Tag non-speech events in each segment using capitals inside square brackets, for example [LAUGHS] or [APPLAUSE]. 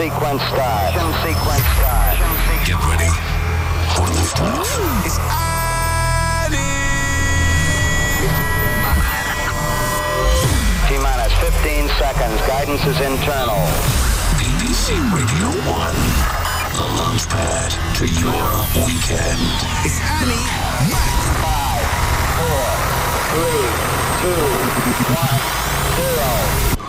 sequence start. sequence start. Get ready for liftoff. It's Annie. T-minus 15 seconds. Guidance is internal. BBC Radio 1. The launch pad to your weekend. It's Annie Mac. Five, four, three, two, one, zero.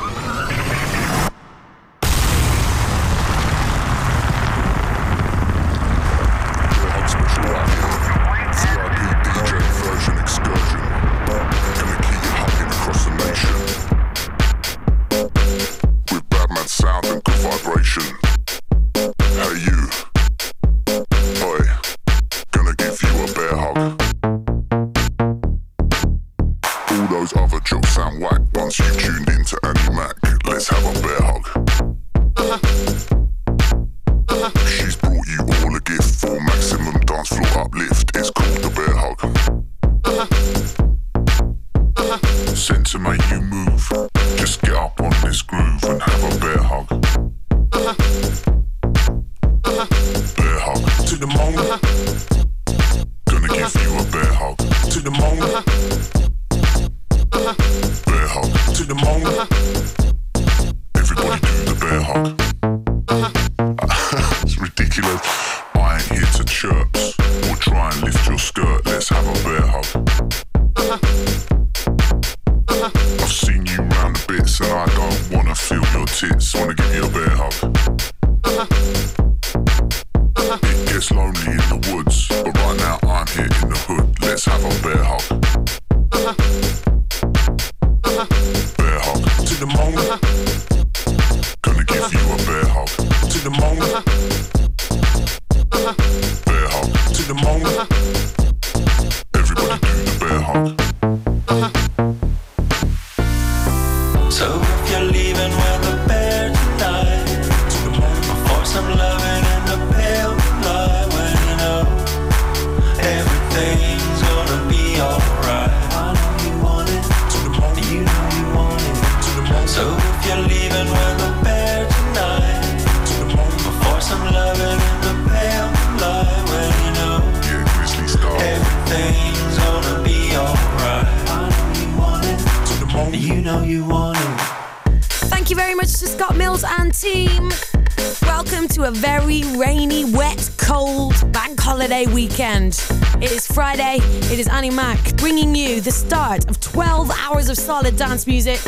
solid dance music.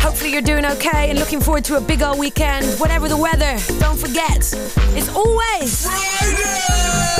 Hopefully you're doing okay and looking forward to a big old weekend. Whatever the weather, don't forget, it's always Friday!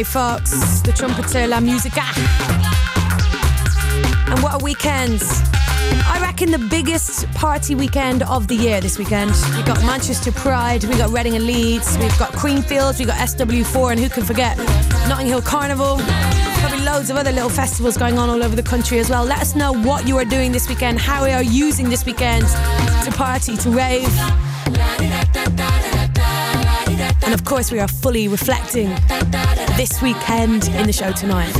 Ray Fox, the trumpeter La Musica. And what a weekend! I reckon the biggest party weekend of the year this weekend. We've got Manchester Pride, we've got Reading and Leeds, we've got Creamfields, we've got SW4, and who can forget Notting Hill Carnival. Probably loads of other little festivals going on all over the country as well. Let us know what you are doing this weekend, how you are using this weekend to party, to rave. And of course, we are fully reflecting this weekend in the show tonight.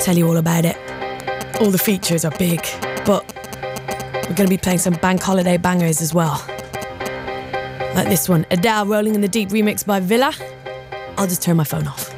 Tell you all about it. All the features are big, but we're going to be playing some bank holiday bangers as well. Like this one Adele Rolling in the Deep remix by Villa. I'll just turn my phone off.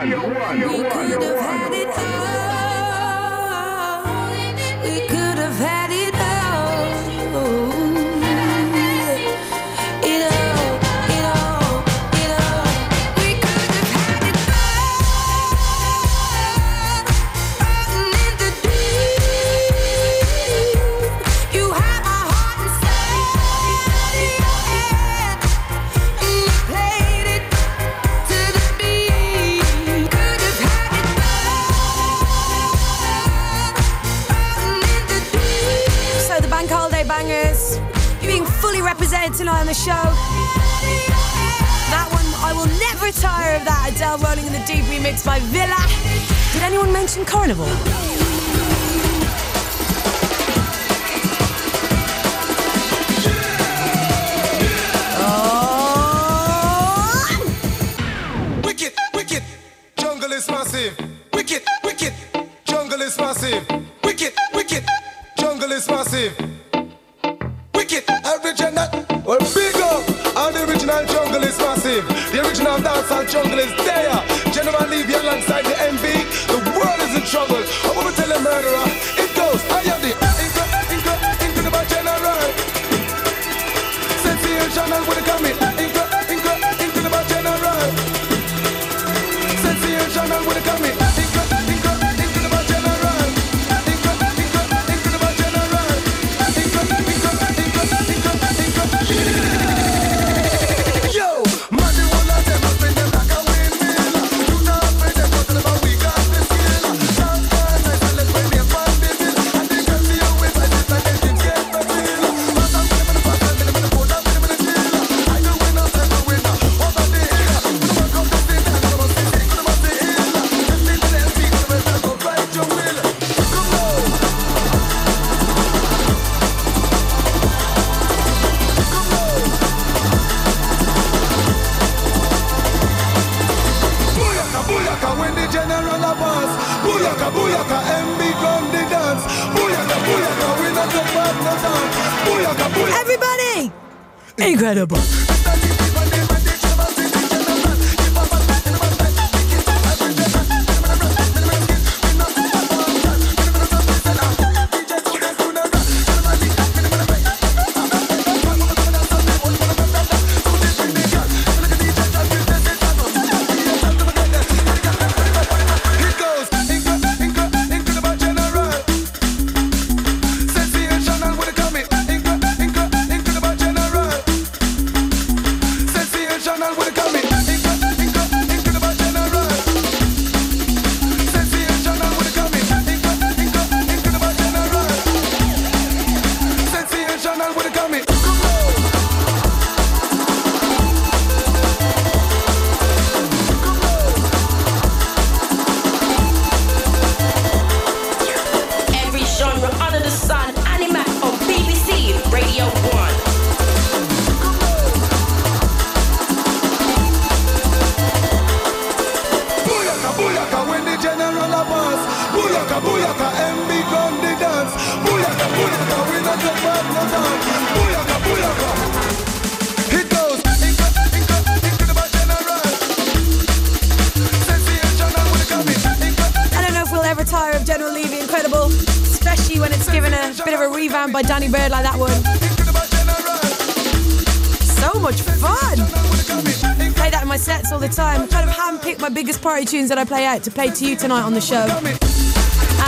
1. We could have had the show. That one, I will never tire of that. Adele rolling in the deep remix by Villa. Did anyone mention Carnival? By Danny Byrd like that one. So much fun! Play that in my sets all the time. Kind of handpick my biggest party tunes that I play out to play to you tonight on the show.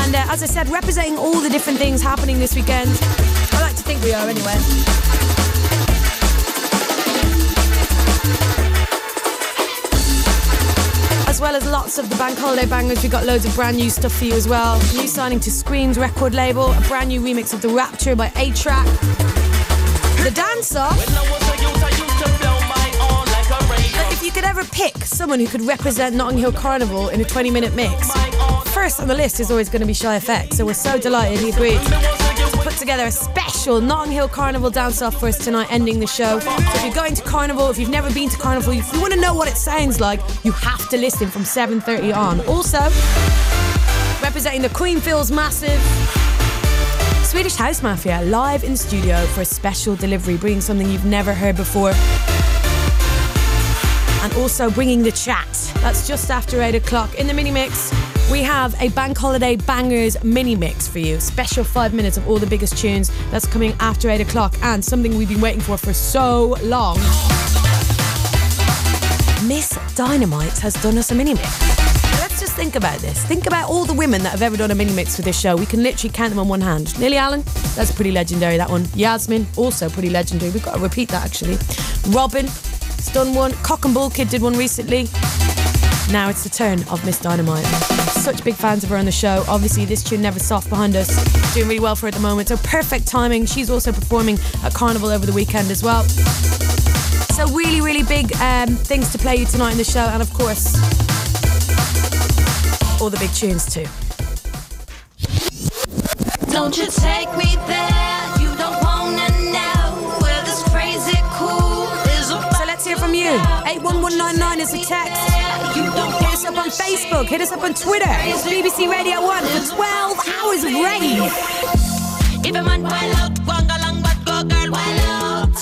And uh, as I said, representing all the different things happening this weekend. I like to think we are anyway. Well as lots of the bank holiday bangers, We've got loads of brand new stuff for you as well. New signing to Screams record label, a brand new remix of The Rapture by A-Trak. The dance off. If you could ever pick someone who could represent Notting Hill Carnival in a 20 minute mix, first on the list is always going to be Shy FX. So we're so delighted he agreed to put together a special Notting Hill Carnival dance off for us tonight, ending the show. So if you're going to Carnival, if you've never been to Carnival, if you want to know what it sounds like, you have to listen from 7:30 on. Also, representing the Creamfields massive. Swedish House Mafia live in studio for a special delivery, bringing something you've never heard before. And also bringing the chat. That's just after 8 o'clock. In the mini mix, we have a bank holiday bangers mini mix for you. Special five minutes of all the biggest tunes. That's coming after 8 o'clock. And something we've been waiting for for so long. Ms. Dynamite has done us a mini mix. Let's just think about this. Think about all the women that have ever done a mini mix for this show. We can literally count them on one hand. Lily Allen, that's pretty legendary, that one. Yasmin, also pretty legendary. We've got to repeat that actually. Robyn, has done one. Cocknbullkid did one recently. Now it's the turn of Ms. Dynamite. Such big fans of her on the show. Obviously, this tune Neva Soft behind us. Doing really well for her at the moment. So perfect timing. She's also performing at Carnival over the weekend as well. So really, really big um, things to play you tonight in the show, and of course, all the big tunes too. Don't you take me there? You don't wanna know where this crazy cool is about. So let's hear from you. 81199 is the text. Us up on Facebook. Hit us up on Twitter. It's BBC Radio 1 for 12 hours of rave. If a man wild out, go along, but go girl wild out.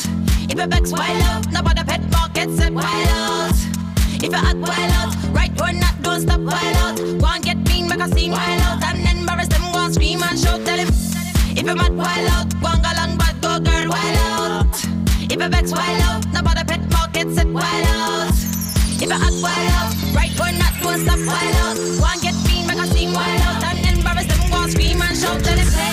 If a vex wild out, nobody pet market set wild out. If a hot wild out, right or not, don't stop wild out. And get mean, make a scene wild out, and then embarrass them, and scream and shout, tell him. If a mad wild out, go along, but go girl wild out. If a vex wild out, nobody pet market set wild out. If a hot wild out, right or not, don't stop wild out. And get mean, make a scene wild out, and embarrass them, go scream and shout, tell him. Take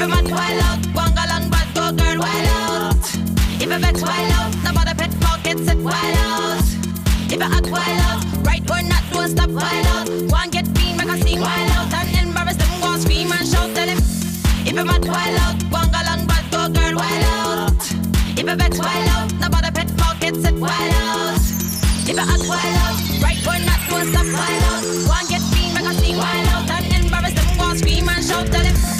If a man wild out, one along, but go girl wild out. If a vex wild out, nobody pet pocket set wild out. If a hot wild out, right or not, don't stop wild out. One get mean, make a scene wild out, and embarrass them, go scream and shout, tell him. If a mad wild out, one along, but go girl wild out. If a vex wild out, nobody pet pocket set wild out. If a hot wild out, right or not, don't stop wild out. One get mean, make a scene wild out, and embarrass them, go scream and shout, tell him.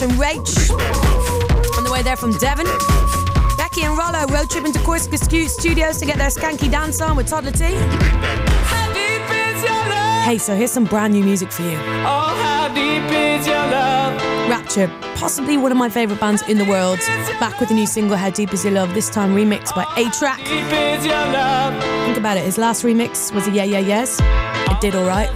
And Rach on the way there from Devon. Becky and Rollo road tripping to Corsica Stu- Studios to get their skanky dance on with Toddla T. How deep is your love? Hey, so here's some brand new music for you. Oh, how deep is your love? Rapture, possibly one of my favourite bands in the world. Back with a new single, How Deep Is Your Love, this time remixed by A-Trak. Deep is your love Think about it, his last remix was a Yeah Yeah Yeahs. It did alright.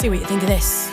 See what you think of this.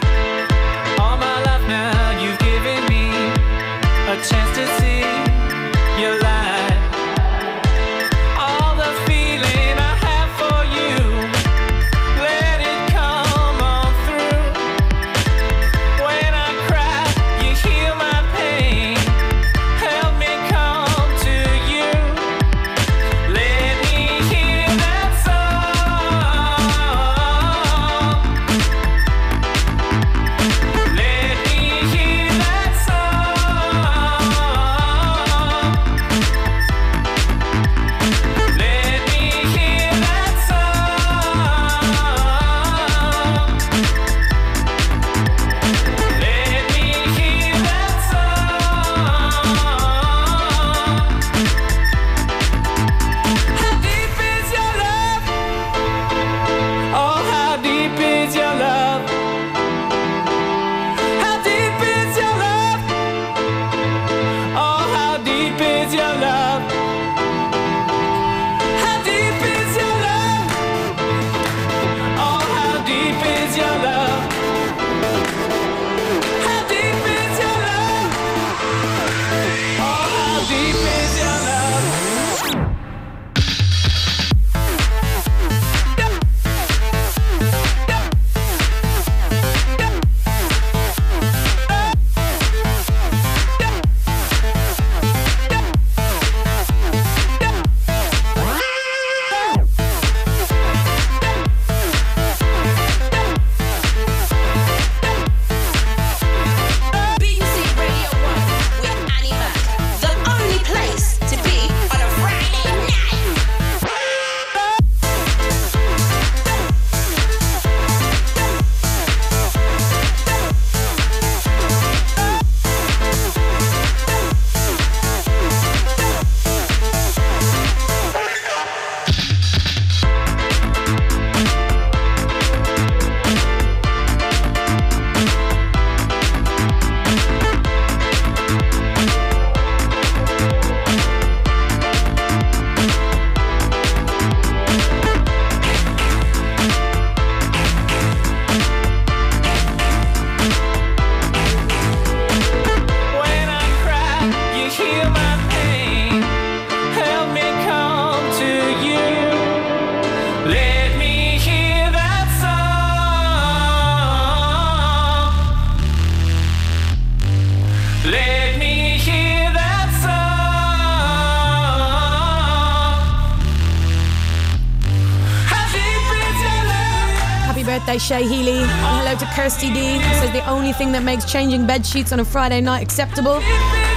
Birthday, Shay Healy. And hello to Kirsty D. Says the only thing that makes changing bed sheets on a Friday night acceptable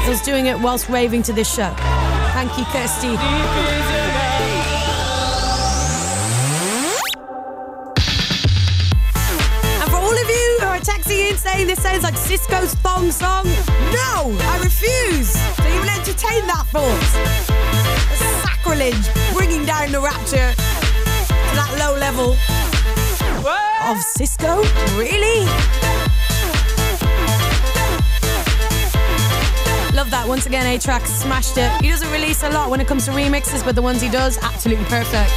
is doing it whilst raving to this show. Thank you, Kirsty. And for all of you who are texting in saying this sounds like Sisqó's thong song, no, I refuse to even entertain that thought. It's sacrilege bringing down the rapture to that low level of Sisqó? Really? Love that. Once again, A-Trak smashed it. He doesn't release a lot when it comes to remixes, but the ones he does, absolutely perfect.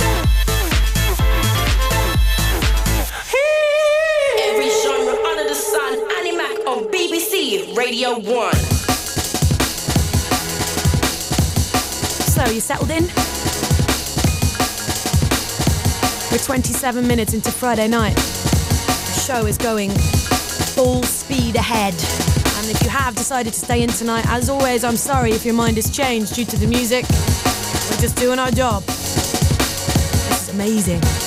Every genre under the sun. Annie Mac on BBC Radio 1. So, you settled in? We're 27 minutes into Friday night. The show is going full speed ahead. And if you have decided to stay in tonight, as always, I'm sorry if your mind has changed due to the music. We're just doing our job. This is amazing.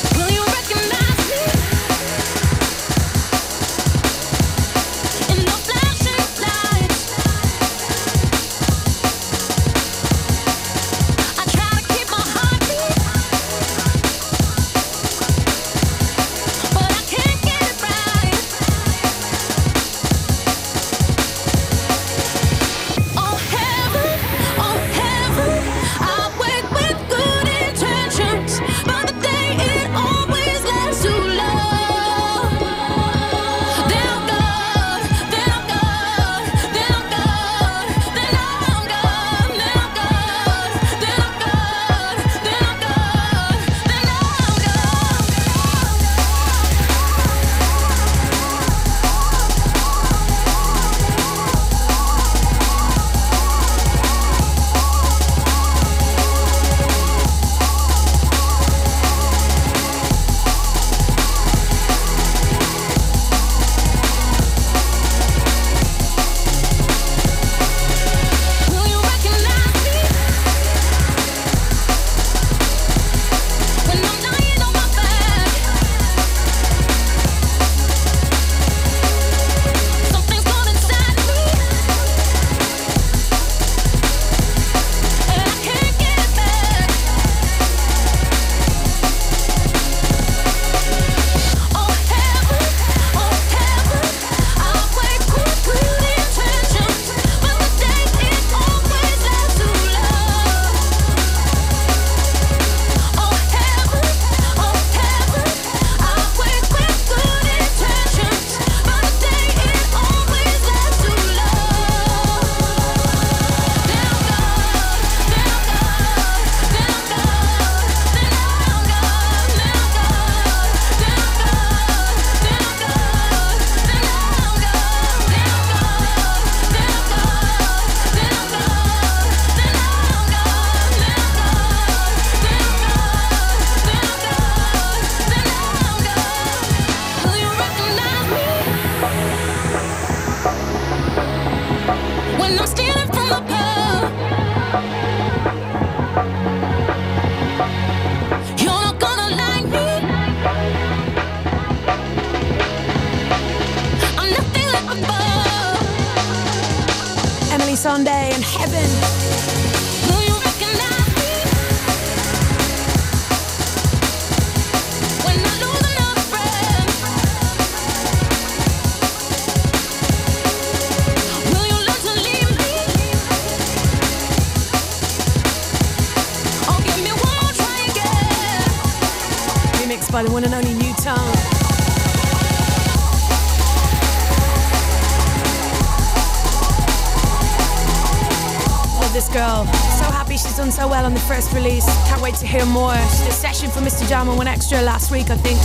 Hear more. She session for MistaJam on One Extra last week, I think.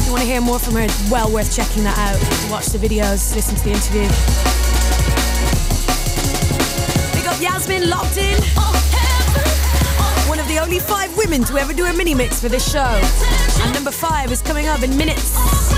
If you want to hear more from her, it's well worth checking that out. Watch the videos, listen to the interview. Big up Yasmin, locked in. One of the only five women to ever do a mini mix for this show. And number five is coming up in minutes.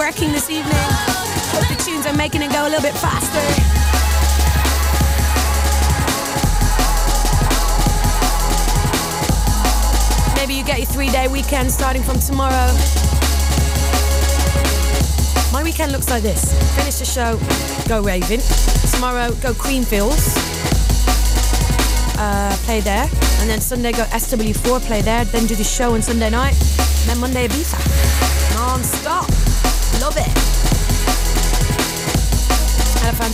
Working this evening. Hope the tunes are making it go a little bit faster. Maybe you get your three day weekend starting from tomorrow. My weekend looks like this finish the show, go Raven. Tomorrow, go Creamfields, uh, play there. And then Sunday, go SW4, play there. Then do the show on Sunday night. And then Monday, Ibiza.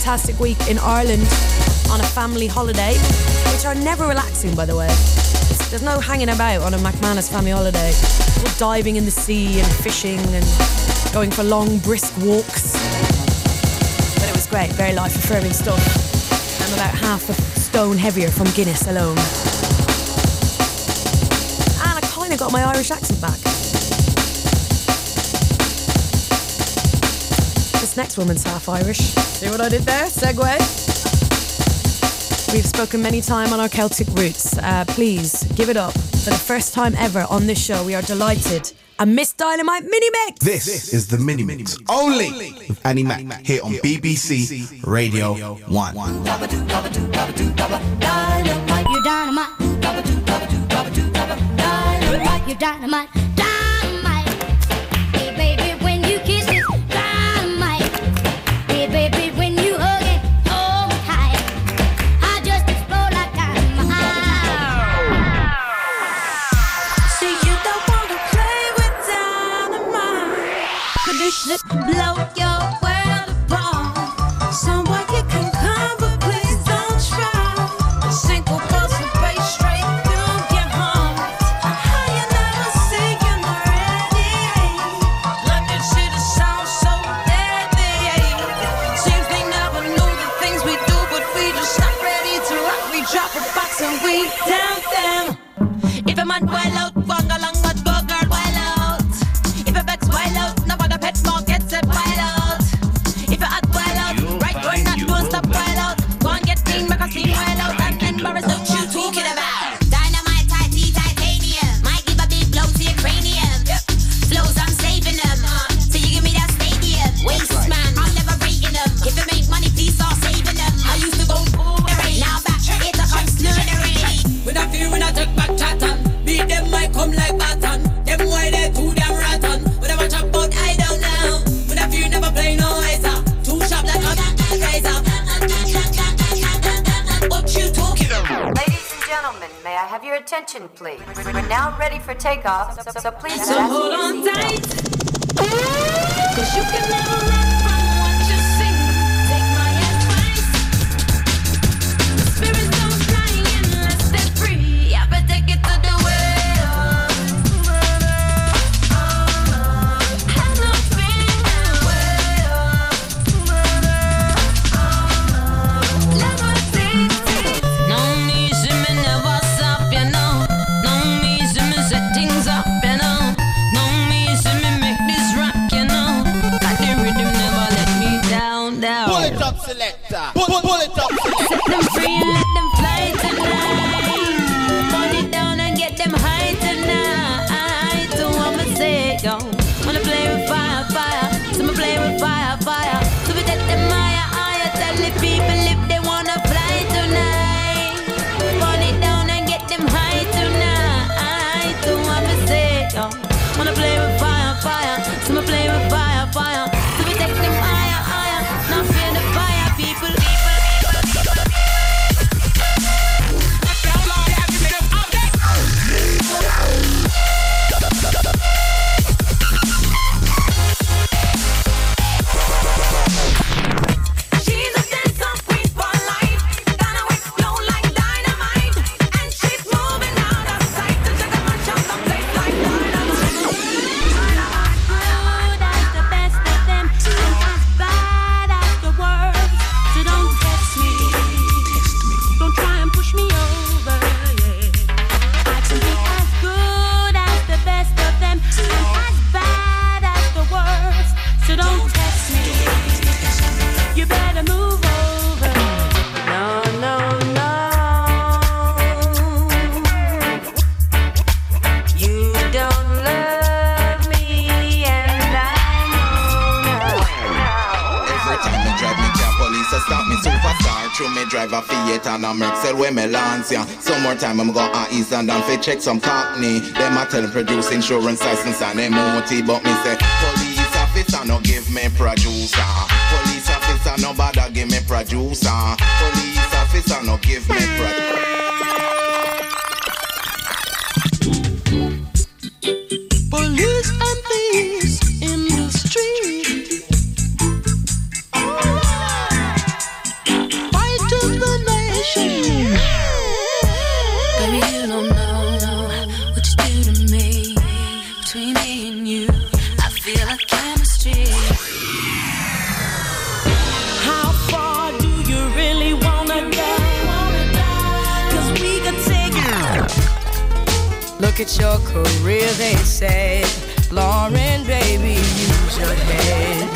Fantastic week in Ireland on a family holiday, which are never relaxing, by the way. There's no hanging about on a McManus family holiday. All diving in the sea and fishing and going for long, brisk walks. But it was great, very life affirming stuff. I'm about half a stone heavier from Guinness alone. And I kind of got my Irish accent back. Next woman's half Irish. See what I did there? Segue. We've spoken many times on our Celtic roots. Uh, please give it up for the first time ever on this show. We are delighted. A Ms. Dynamite mini mix. This is the mini mix only with Annie Mac here on BBC Radio 1. You're dynamite. You're dynamite. Dynamite. time I'm go on East and down for check some company. Them I tell them produce insurance license and MOT, but me say police officer no give me producer. Police officer no bother give me producer. Police officer no give me producer. look at your career, they said, Lauren, baby, use your head.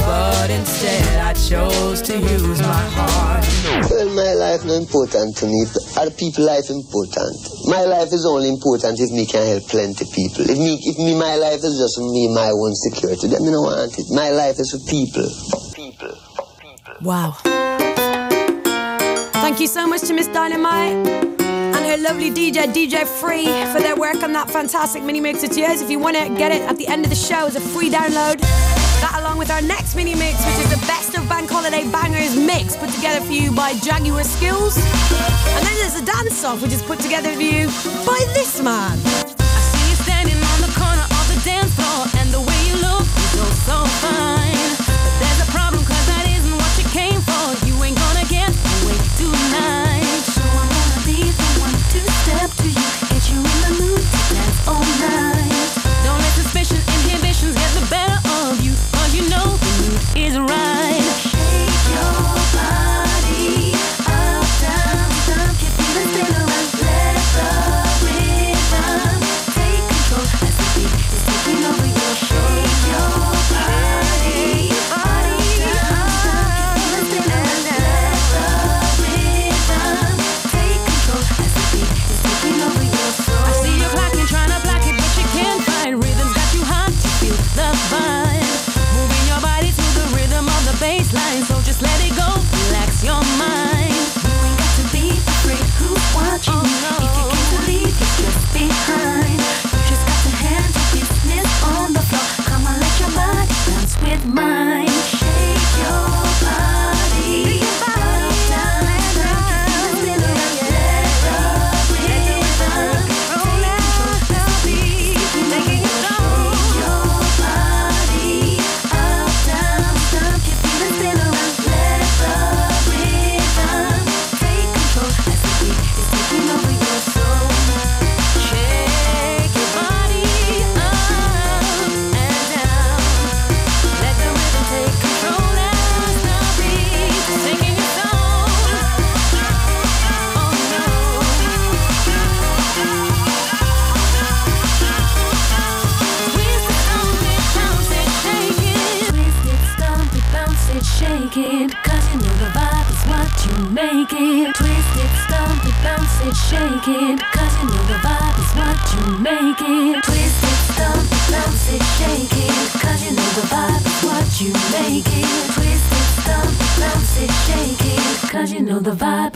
But instead, I chose to use my heart. Well, my life not important to me. Are people' life important. My life is only important if me can help plenty people. If me, if me, my life is just me, my own security. Then me no want it. My life is for people. People. People. Wow. Thank you so much to Ms. Dynamite her lovely DJ, DJ Free, for their work on that fantastic mini mix. It's yours if you want it. get it at the end of the show as a free download. That, along with our next mini mix, which is the best of Bank Holiday Bangers mix put together for you by Jaguar Skills. And then there's a dance off, which is put together for you by this man. I see you standing on the corner of the dance floor, and the way you look, you look so fine.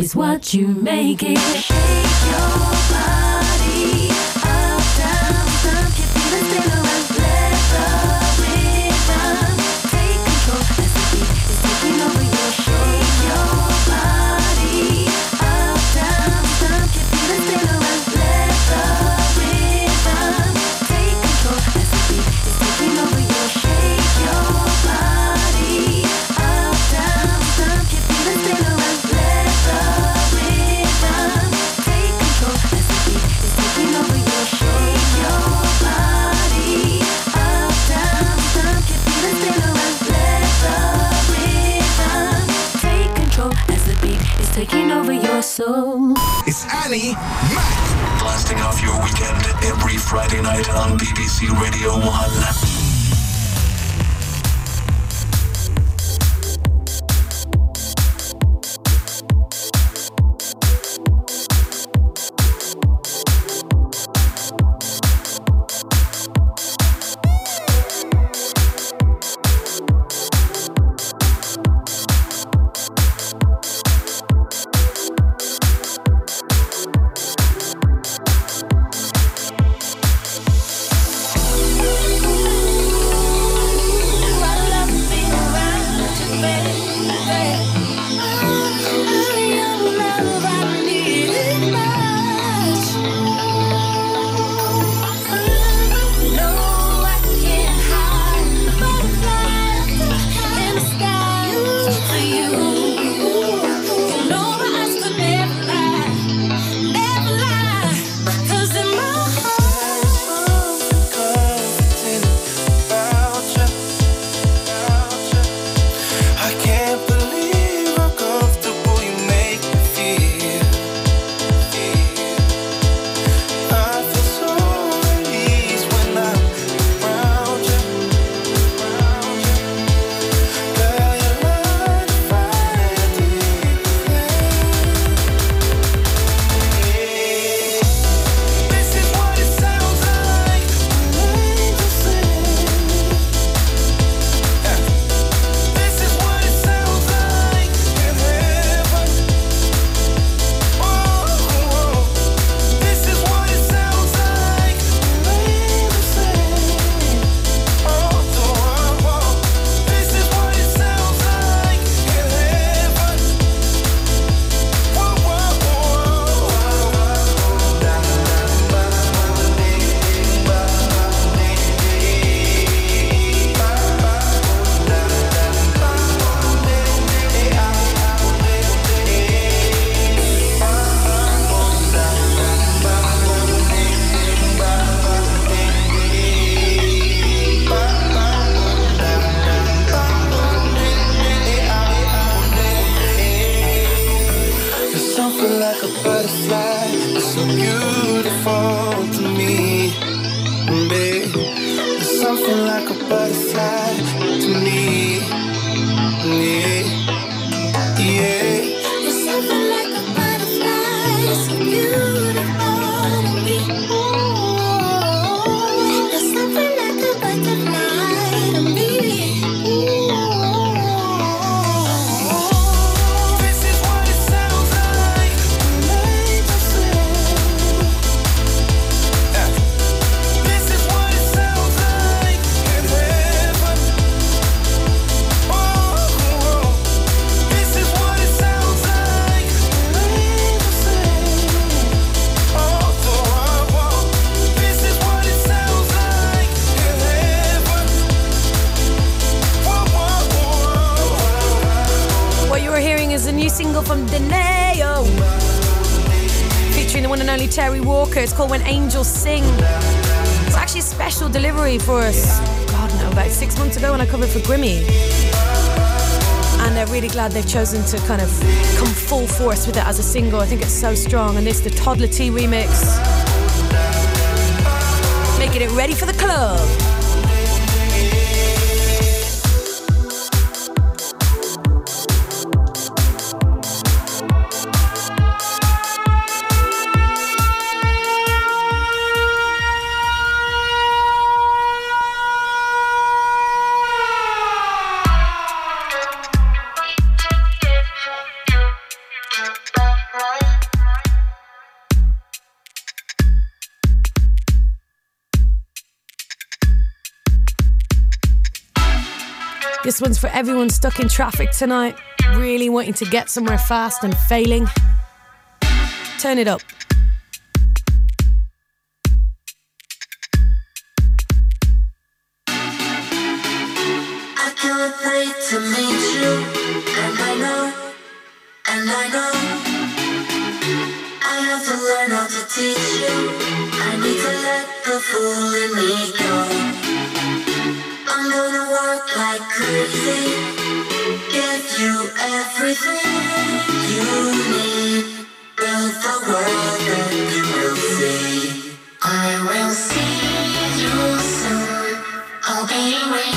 is what you make it. Shake your body. Johnny Blasting off your weekend every Friday night on BBC Radio 1. Walker. It's called When Angels Sing. It's actually a special delivery for us. God, no, about six months ago when I covered for Grimmy. And they're really glad they've chosen to kind of come full force with it as a single. I think it's so strong. And this, the Toddla T remix. Making it ready for the club. This one's for everyone stuck in traffic tonight, really wanting to get somewhere fast and failing. Turn it up. I can't wait to meet you, and I know, and I know. I have to learn how to teach you. I need to let the fool in me go. I'm gonna work like crazy, give you everything you need. Build the world that you will see. I will see you soon. I'll be waiting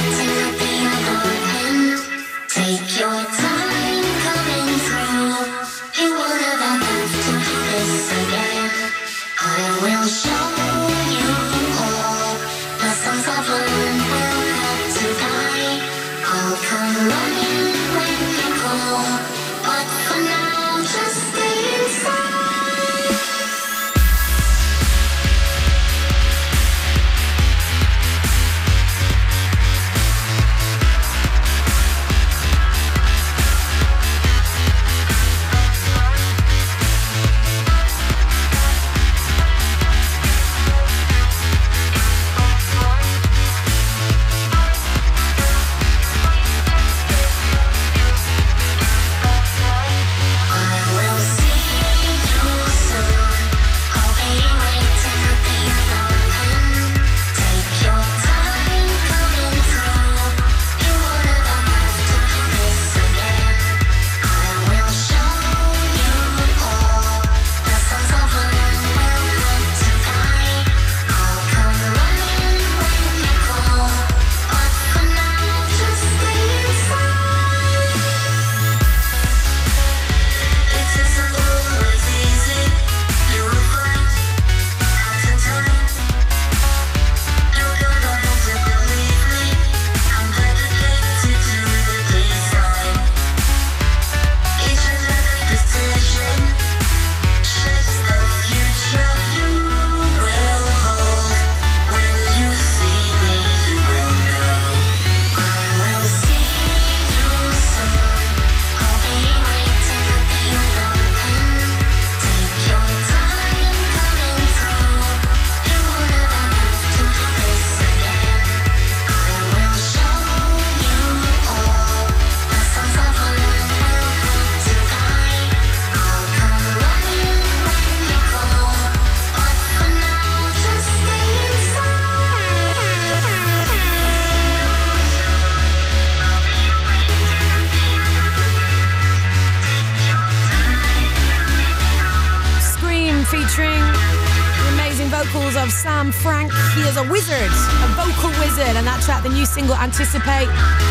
Sam Frank. He is a wizard, a vocal wizard, and that track, the new single Anticipate,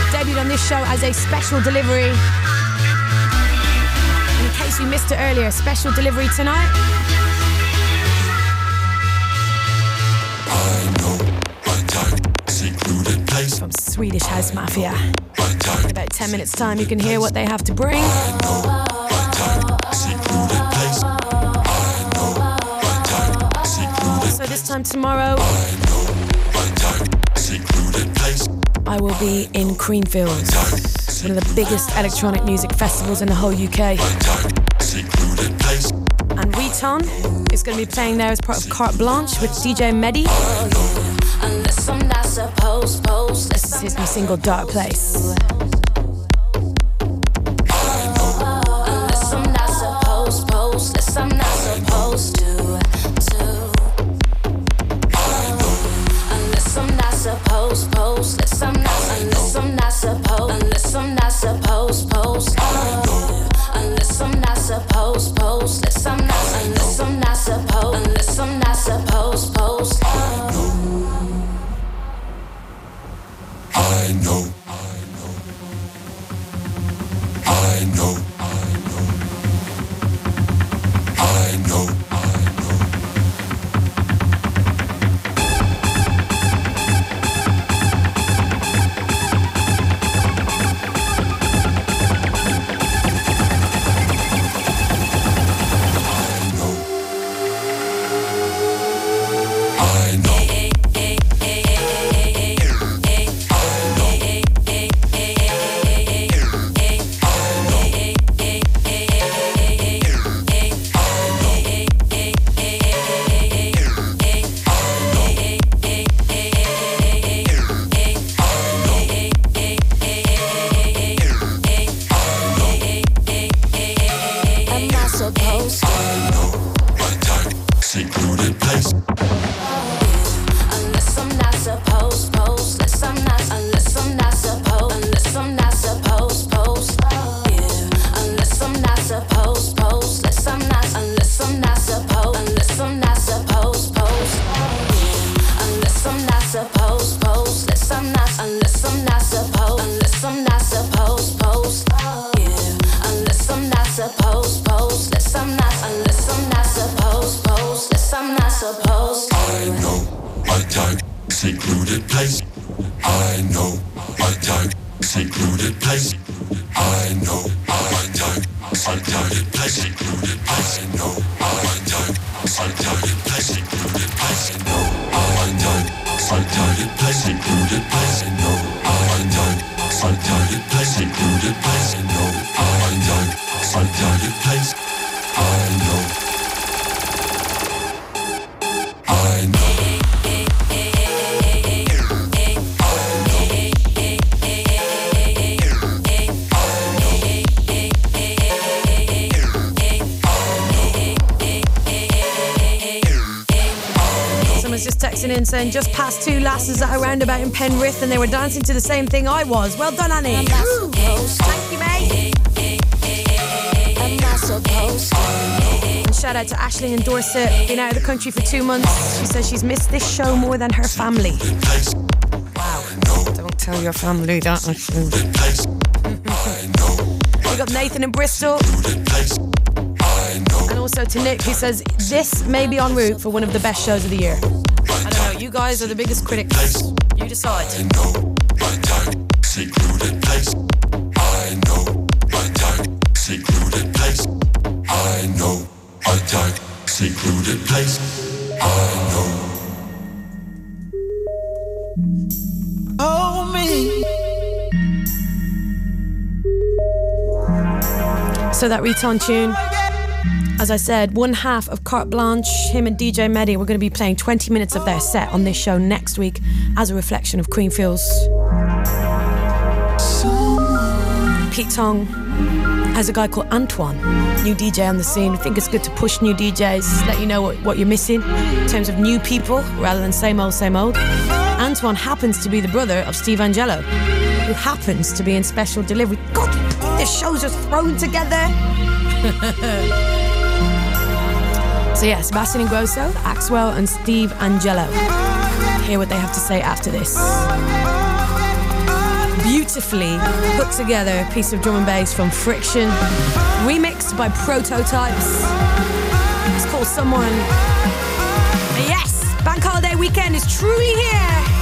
debuted on this show as a special delivery. In case you missed it earlier, special delivery tonight. From Swedish House Mafia. In about 10 minutes' time, you can hear what they have to bring. So this time tomorrow, I will be in Creamfields, one of the biggest electronic music festivals in the whole UK. And Riton is going to be playing there as part of Carte Blanche with DJ Mehdi. Unless I'm not supposed, post. This is his new single, Dark Place. Someone's just texting in saying, just passed two lasses at a roundabout in Penrith and they were dancing to the same thing I was. Well done, Annie. Thank you, mate. I'm not supposed to. And shout out to Ashley in Dorset, been out of the country for two months. She says she's missed this show more than her family. Wow. Don't tell your family that. Big up Nathan in Bristol. And also to Nick, who says this may be en route for one of the best shows of the year. I. You guys are the biggest critics. You decide. I know my dark, secluded place. I know a dark, secluded place. I know a dark, secluded place. I know. Oh me. So that Riton tune, oh as I said, one half of Carte Blanche, him and DJ Mehdi, we're going to be playing 20 minutes of their set on this show next week as a reflection of Creamfields. Pete Tong has a guy called Antoine, new DJ on the scene. I think it's good to push new DJs, let you know what, what you're missing in terms of new people rather than same old, same old. Antoine happens to be the brother of Steve Angello, who happens to be in special delivery. God, this show's just thrown together. [LAUGHS] so yeah, Sebastian Ingrosso, Axwell, and Steve Angello. Hear what they have to say after this. Beautifully put together piece of drum and bass from Friction, remixed by Prototypes. It's called Someone. Yes, Bank Holiday weekend is truly here.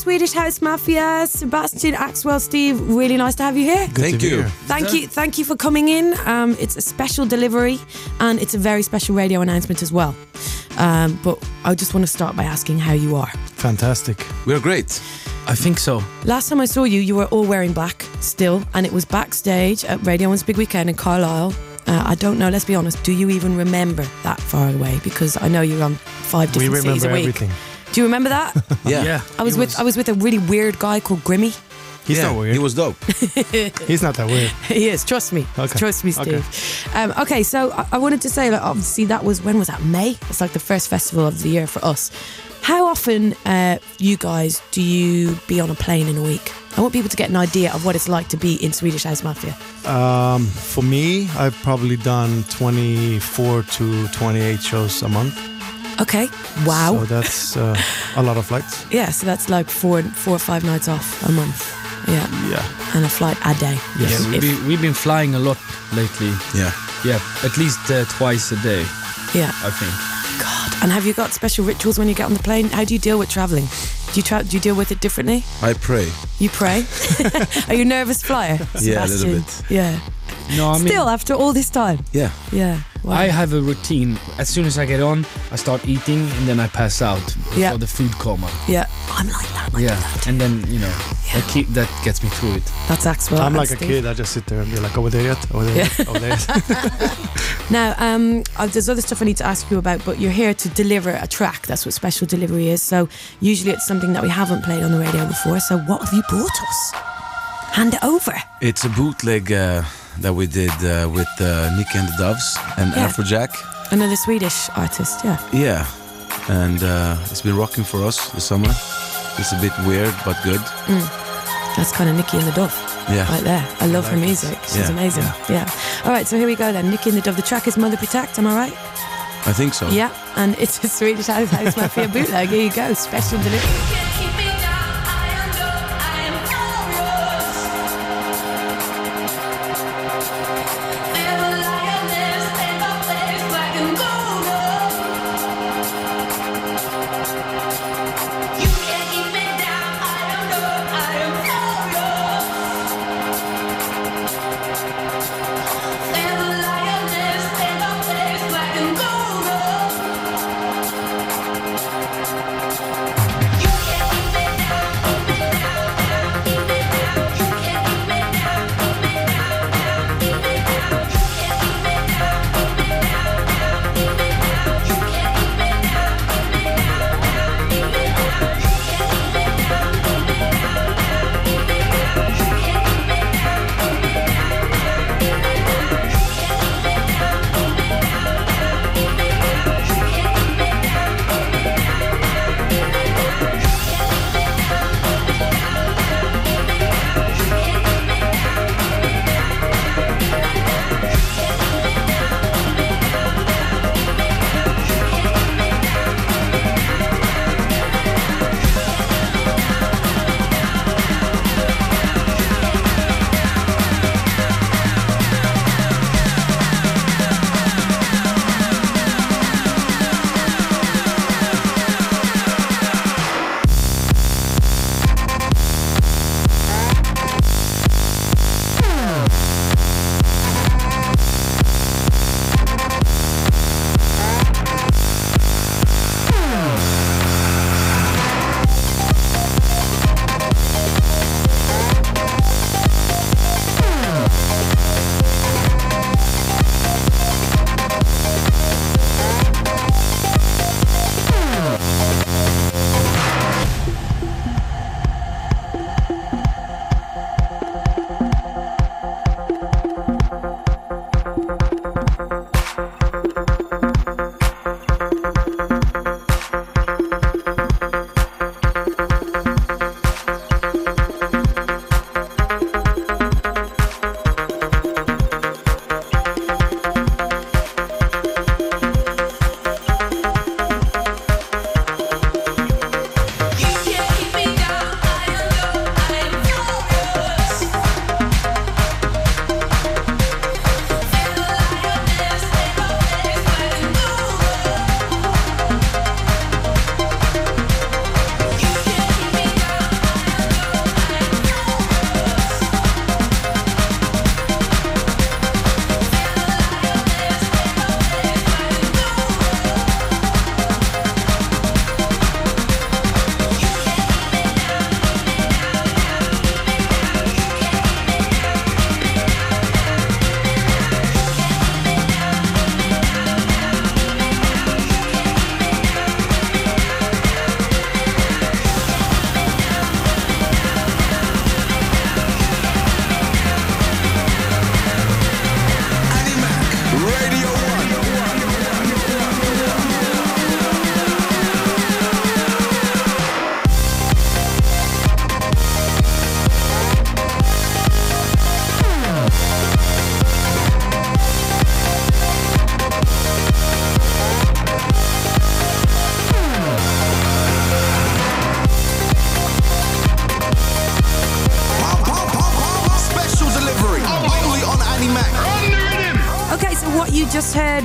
Swedish House Mafia. Sebastian, Axwell, Steve, really nice to have you here. Thank you. Thank you, thank you for coming in. Um, it's a special delivery, and it's a very special radio announcement as well. Um, but I just want to start by asking how you are. Fantastic. We're great. I think so. Last time I saw you, you were all wearing black still, and it was backstage at Radio One's Big Weekend in Carlisle. Uh, I don't know. Let's be honest. Do you even remember that far away? Because I know you're on five different cities a week. everything. Do you remember that? [LAUGHS] Yeah. Yeah. I was he with I was with a really weird guy called Grimmy. He's yeah, not weird. He was dope. [LAUGHS] He's not that weird. [LAUGHS] he is. Trust me. Okay. Trust me, Okay. Steve. Um, okay, so I, I wanted to say, like, obviously, that was when was that? May. It's like the first festival of the year for us. How often, uh, you guys, do you be on a plane in a week? I want people to get an idea of what it's like to be in Swedish House Mafia. Um, for me, I've probably done 24 to 28 shows a month. Okay. Wow. So that's uh, a lot of flights. [LAUGHS] yeah, so that's like four, four or five nights off a month. Yeah. Yeah. And a flight a day. Yes. Yeah, we've been, we've been flying a lot lately. Yeah. Yeah, at least uh, twice a day, Yeah. I think. God. And have you got special rituals when you get on the plane? How do you deal with traveling? Do you tra- do you deal with it differently? I pray. You pray? [LAUGHS] [LAUGHS] Are you a nervous flyer? Yeah, a little bit. Yeah. No, I mean, Still, after all this time. Yeah. Yeah. Wow. I have a routine. As soon as I get on, I start eating and then I pass out before Yeah. the food coma. yeah. I'm like that. yeah, and then you know, I keep that gets me through it. That's Axwell. I'm and like a kid. I just sit there and be like, over there yet? Over there yet? Over there? [LAUGHS] Now, um, uh, there's other stuff I need to ask you about, but you're here to deliver a track. That's what special delivery is. So usually it's something that we haven't played on the radio before. So what have you brought us? Hand it over. It's a bootleg uh, that we did uh, with uh, Niki and the Doves and Yeah. Afrojack. Another Swedish artist. Yeah. Yeah. And uh, it's been rocking for us this summer. It's a bit weird, but good. That's kind of Niki and the Dove. Yeah. Right there. I love her like it. music. She's Yeah, amazing. Yeah. All right, so here we go then. Niki and the Dove. The track is Mother Protect, am I right? I think so. Yeah. And it's a Swedish House, house Mafia bootleg. Here you go. Special delivery.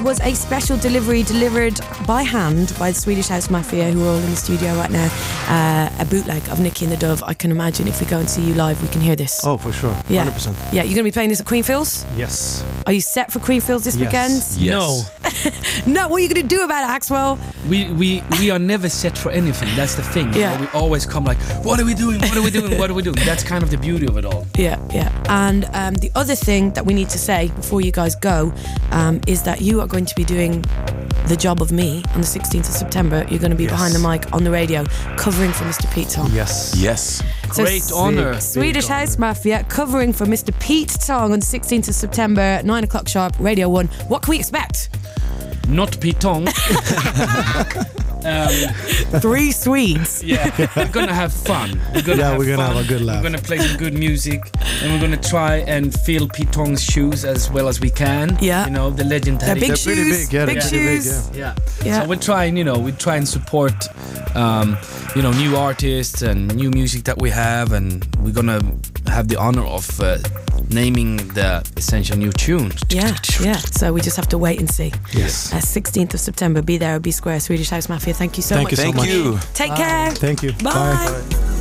Was a special delivery delivered by hand by the Swedish House Mafia, who are all in the studio right now. Uh, a bootleg of Niki and the Dove. I can imagine if we go and see you live, we can hear this. Oh, for sure. Yeah. 100%. Yeah, you're going to be playing this at Creamfields? Yes. Are you set for Creamfields this Yes. weekend? No, No, what are you going to do about it, Axwell? we, we we are never set for anything. That's the thing. you Yeah. know? We always come like, what are we doing? What are we doing? What are we doing? That's kind of the beauty of it all. [LAUGHS] Yeah, yeah. And um, the other thing that we need to say before you guys go um, is that you are going to be doing the job of me on the 16th of September. You're going to be behind the mic on the radio covering for Mr. Pete Tong. Yes. Yes. So Great S- honor. Swedish House Mafia covering for Mr. Pete Tong on the 16th of September, 9 o'clock sharp, Radio 1. What can we expect? Not Pete Tong. [LAUGHS] um, Three Swedes. yeah, we're gonna have fun. We're gonna Yeah, have we're gonna fun. have a good laugh. We're gonna play some good music, and we're gonna try and fill Pete Tong's shoes as well as we can. Yeah. you know the legendary. They're big They're pretty shoes. big, yeah, big they're pretty big, shoes. Yeah. Yeah. So we're trying, you know, we try and support, um, you know, new artists and new music that we have, and we're gonna have the honor of uh, naming the essential new tune. Yeah, yeah. So we just have to wait and see. Yes. Uh, 16th of September, be there, be square, Swedish House Mafia. Thank you so much. Thank much. you so Thank much. you. Take care. Thank you. Bye. Nothing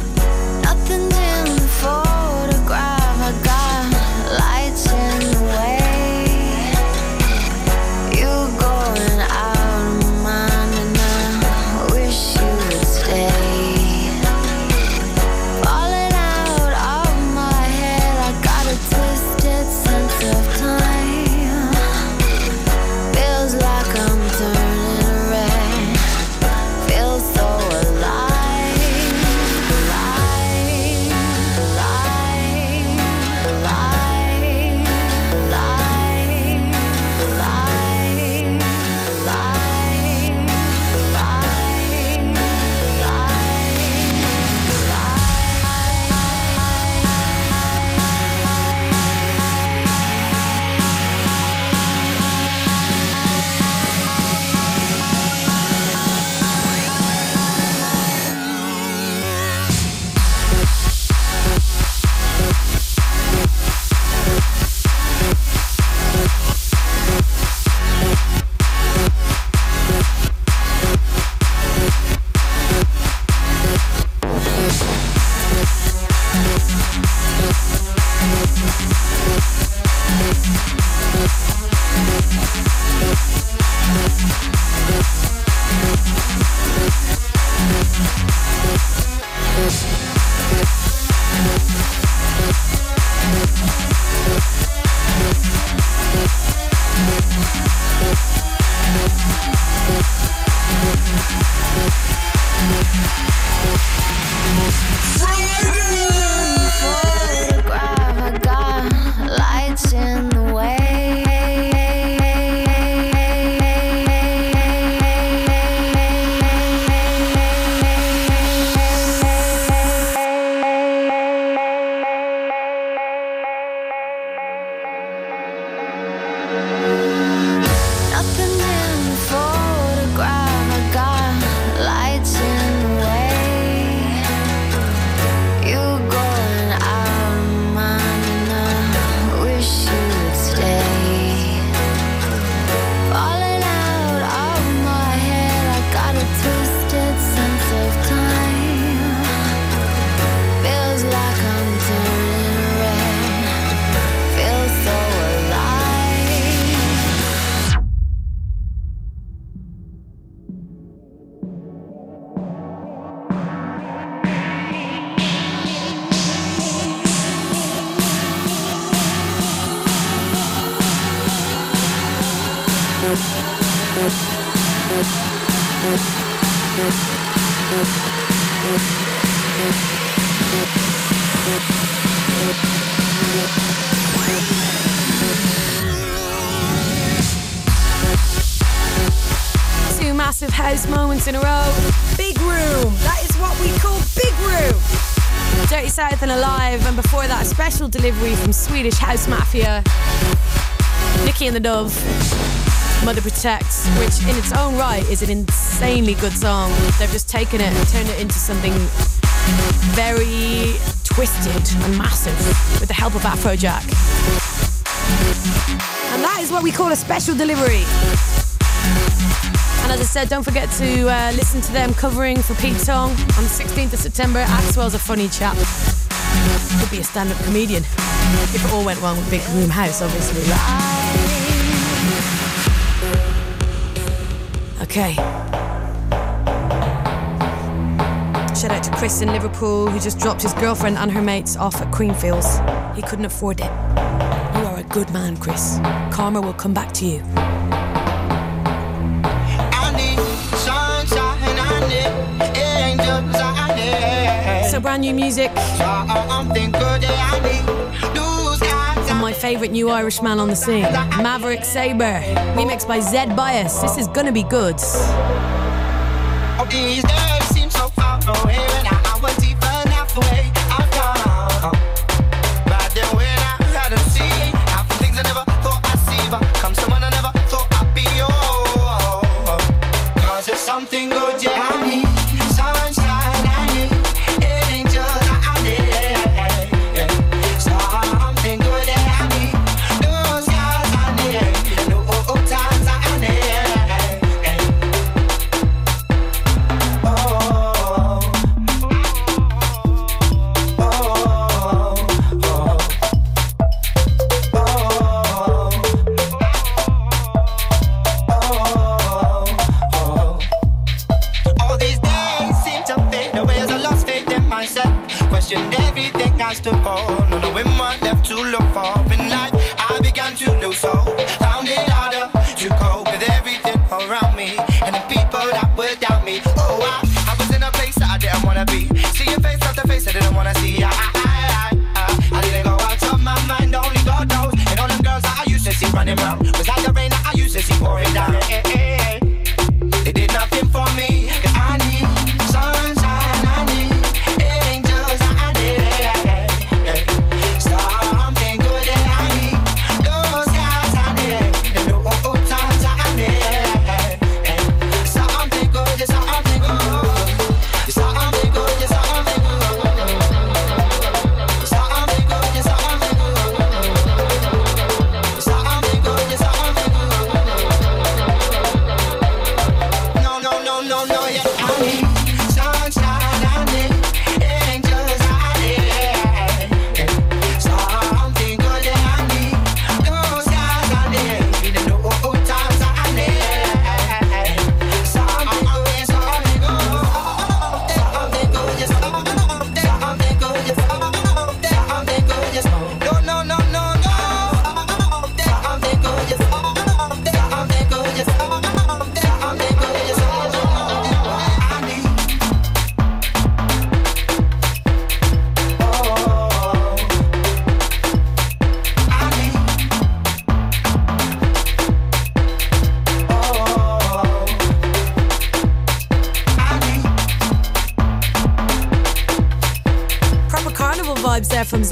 special delivery from Swedish House Mafia. Niki and the Dove. Mother Protects, which in its own right is an insanely good song. They've just taken it and turned it into something very twisted and massive with the help of Afrojack. And that is what we call a special delivery. And as I said, don't forget to uh, listen to them covering for Pete Tong on the 16th of September. Axwell's a funny chap. Could be a stand-up comedian. If it all went wrong with Big Room House, obviously. Okay. Shout out to Chris in Liverpool who just dropped his girlfriend and her mates off at Creamfields. He couldn't afford it. You are a good man, Chris. Karma will come back to you. Brand new music from my favourite new Irish man on the scene, Maverick Sabre, remixed by Zed Bias. This is gonna be good.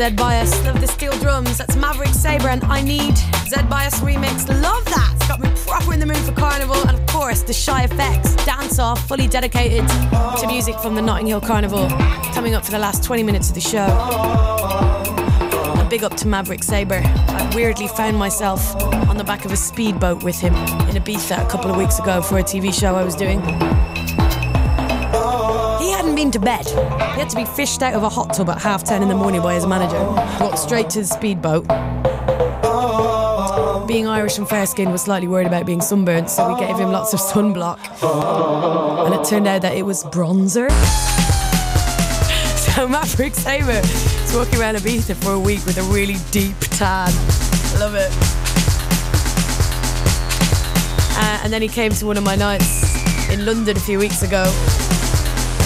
Zed Bias. Love the steel drums. That's Maverick Sabre and I Need. Zed Bias remix. Love that. Got me proper in the mood for carnival. And of course, the Shy FX dance off, fully dedicated to music from the Notting Hill Carnival. Coming up for the last 20 minutes of the show. A big up to Maverick Sabre. I weirdly found myself on the back of a speedboat with him in Ibiza a couple of weeks ago for a TV show I was doing. To bed. He had to be fished out of a hot tub at half ten in the morning by his manager. Got straight to the speedboat. Being Irish and fair skinned was slightly worried about being sunburnt, so we gave him lots of sunblock. And it turned out that it was bronzer. [LAUGHS] So Maverick Sabre is walking around Ibiza for a week with a really deep tan. Love it. Uh, and then he came to one of my nights in London a few weeks ago.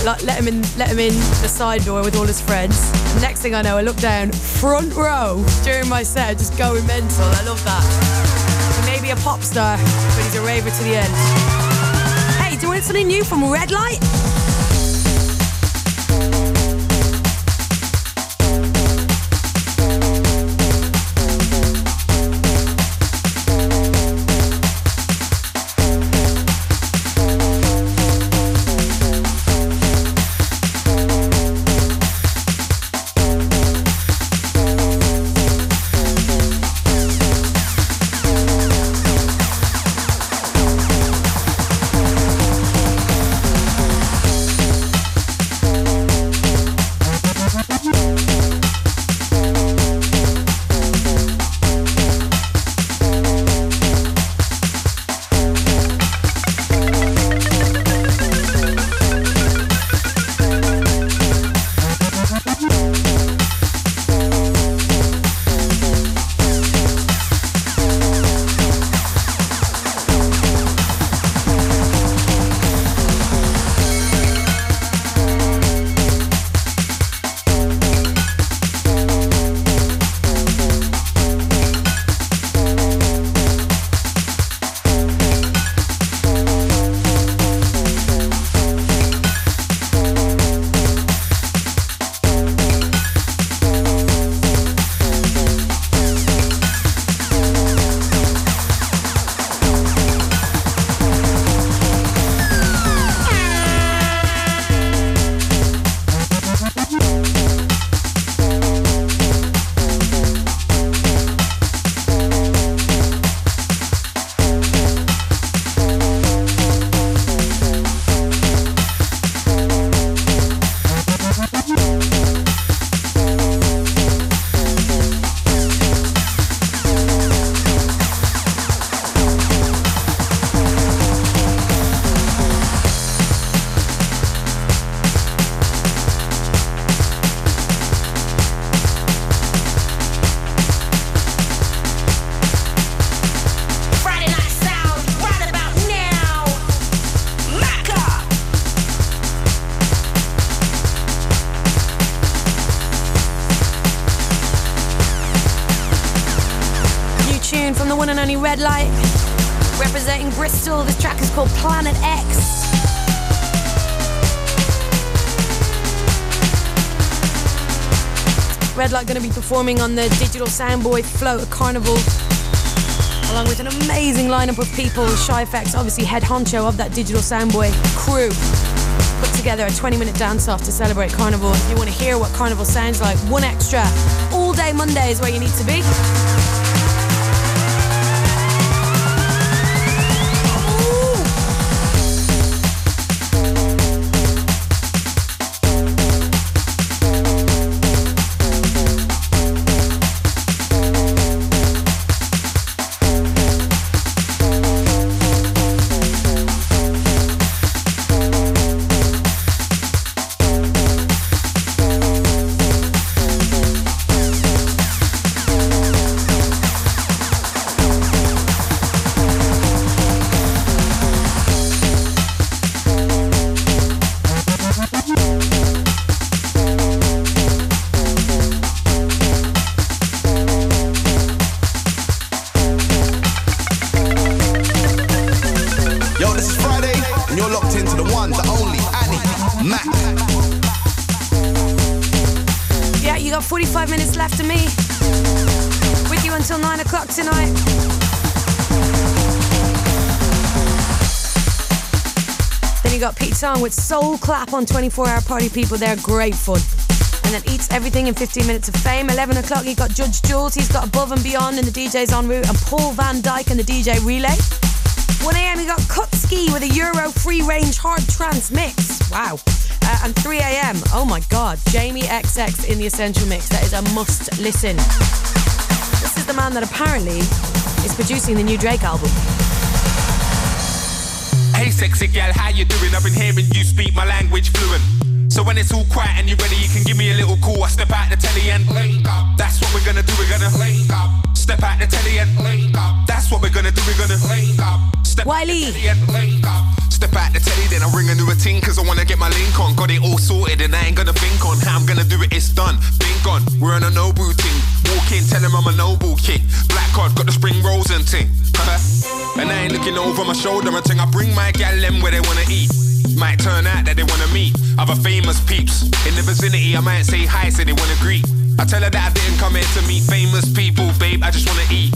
Like, let him in, let him in the side door with all his friends. And next thing I know, I look down, front row during my set, just going mental. I love that. He may be a pop star, but he's a raver to the end. Hey, do you want something new from Red Light? Going to be performing on the Digital Soundboy Float at Carnival, along with an amazing lineup of people. Shy FX, obviously head honcho of that Digital Soundboy crew, put together a 20-minute dance-off to celebrate Carnival. If you want to hear what Carnival sounds like, 1Xtra all day Monday is where you need to be. Song with Soul Clap on 24 Hour Party People. They're great fun. And then Eats Everything in 15 Minutes of Fame. 11 o'clock, you got Judge Jules. He's got Above and Beyond and the DJ's En route. And Paul van Dyk and the DJ Relay. 1 a.m. you got Kutski with a Euro free range hard trance mix. Wow. Uh, and 3 a.m. Oh my god, Jamie XX in the Essential Mix. That is a must listen. This is the man that apparently is producing the new Drake album. Hey sexy gal, how you doing? I've been hearing you speak my language fluent. So when it's all quiet and you're ready, you can give me a little call. I step out the telly and link up. That's what we're gonna do. We're gonna link up. Step out the telly and link up. That's what we're gonna do. We're gonna link up. Step Wiley. out the telly and link up. Step out the telly, then I ring a new routine cause I wanna get my link on. Got it all sorted and I ain't gonna think on how I'm gonna do it, it's done. Been gone, we're on a noble team. Walk in, tell him I'm a noble kick. Black card, got the spring rolls and ting. And I ain't looking over my shoulder ting. I bring my gal them where they wanna eat. Might turn out that they wanna meet other famous peeps. In the vicinity, I might say hi, say they wanna greet. I tell her that I didn't come here to meet famous people, babe, I just wanna eat.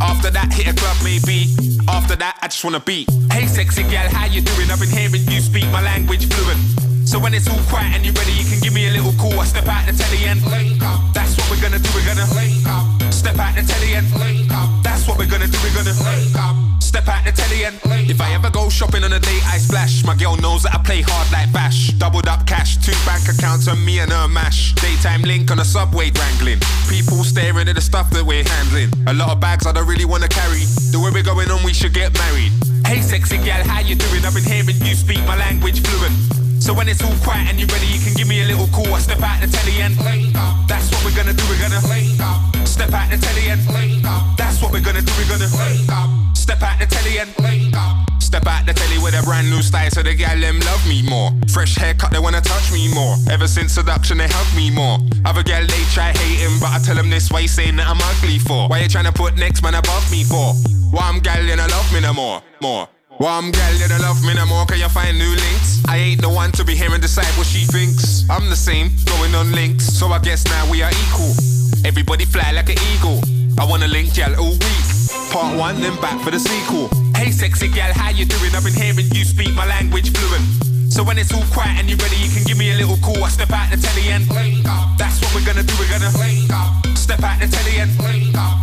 After that, hit a club maybe. After that, I just wanna beat. Hey, sexy gal, how you doing? I've been hearing you speak my language fluent. So when it's all quiet and you're ready, you can give me a little call. I step out the telly and link up. That's what we're gonna do. We're gonna link up. Step out the telly and link up. That's what we're gonna do. We're gonna link up. Step out the telly and If I ever go shopping on a date, I splash. My girl knows that I play hard like bash. Doubled up cash, two bank accounts on me and her mash. Daytime link on a subway wrangling. People staring at the stuff that we're handling. A lot of bags I don't really wanna carry. The way we're going on, we should get married. Hey, sexy gal, how you doing? I've been hearing you speak my language fluent. So when it's all quiet and you're ready, you can give me a little call. I step out the telly and. That's what we're gonna do. We're gonna. Step out the telly and. That's what we're gonna do. We're gonna. Step out the telly and link up. Step out the telly with a brand new style so the gal them love me more. Fresh haircut, they wanna touch me more. Ever since seduction, they hug me more. Other gal they try hating, but I tell them this way, saying that I'm ugly for. Why you trying to put next man above me for? Why I'm gal and I love me no more, more. Why I'm gal and I love me no more? Can you find new links? I ain't the one to be here and decide what she thinks. I'm the same, going on links, so I guess now we are equal. Everybody fly like an eagle. I wanna link gal all week. Part one, then back for the sequel. Hey, sexy gal, how you doing? I've been hearing you speak my language fluent. So when it's all quiet and you're ready, you can give me a little call. I step out the telly and. That's what we're gonna do. We're gonna. Step out the telly and.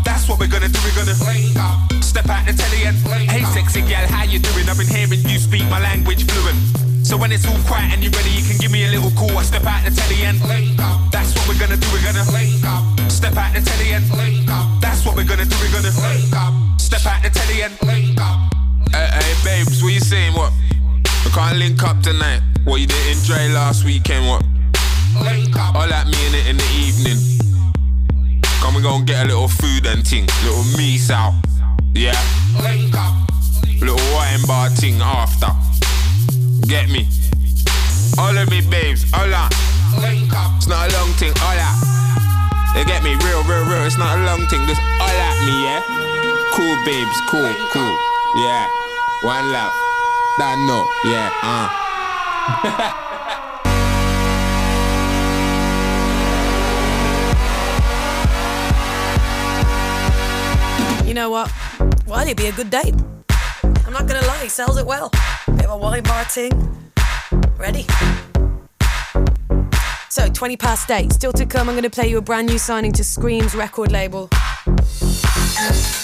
That's what we're gonna do. We're gonna. Step out the telly and Hey, sexy gal, how you doing? I've been hearing you speak my language fluent. So when it's all quiet and you're ready, you can give me a little call. I step out the telly and. That's what we're gonna do. We're gonna. Step out the telly and. That's what we're gonna do. We're gonna. Step out the telly and link up. Hey, hey, babes, what you saying? What? I can't link up tonight. What you didn't Dre last weekend? What? Link up. All at me in it in the evening. Come we gon' get a little food and ting, little meat out. Yeah. Link up. Little wine bar ting after. Get me. All of me babes, all up. Link up. It's not a long thing, all up. You get me real, real, real. It's not a long thing. Just all at me, yeah. Cool, babes, cool, cool. Yeah. One love. That no. Yeah, uh. [LAUGHS] You know what? Well, it'd be a good date. I'm not gonna lie, he sells it well. Bit of a wine bar ting. Ready? So, 20 past 8. Still to come, I'm gonna play you a brand new signing to Skream's record label.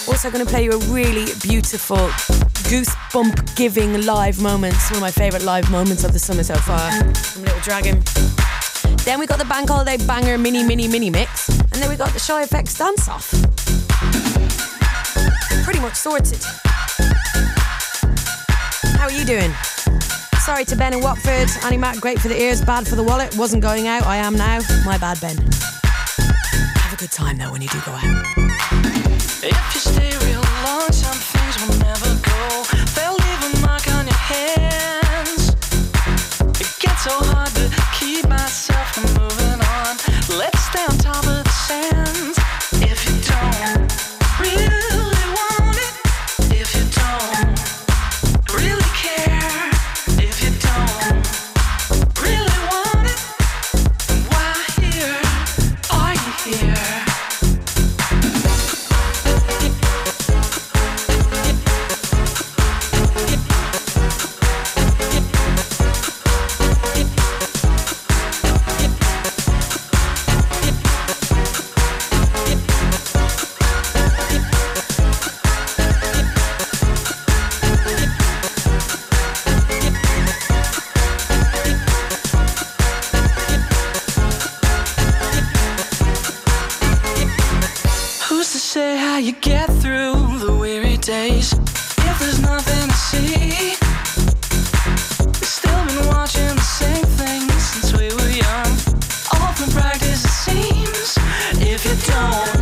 Also, gonna play you a really beautiful, goosebump giving live moment. One of my favourite live moments of the summer so far from Little Dragon. Then we got the Bank Holiday Banger Mini Mini Mini Mix. And then we got the Shy FX Dance Off. Pretty much sorted. How are you doing? Sorry to Ben in Watford. Annie Mac, great for the ears, bad for the wallet. Wasn't going out, I am now. My bad, Ben. Have a good time though when you do go out. If you stay real long, some things will never go. They'll leave a mark on your hands. Say how you get through the weary days? If there's nothing to see, still been watching the same thing since we were young. All from practice, it seems. If you don't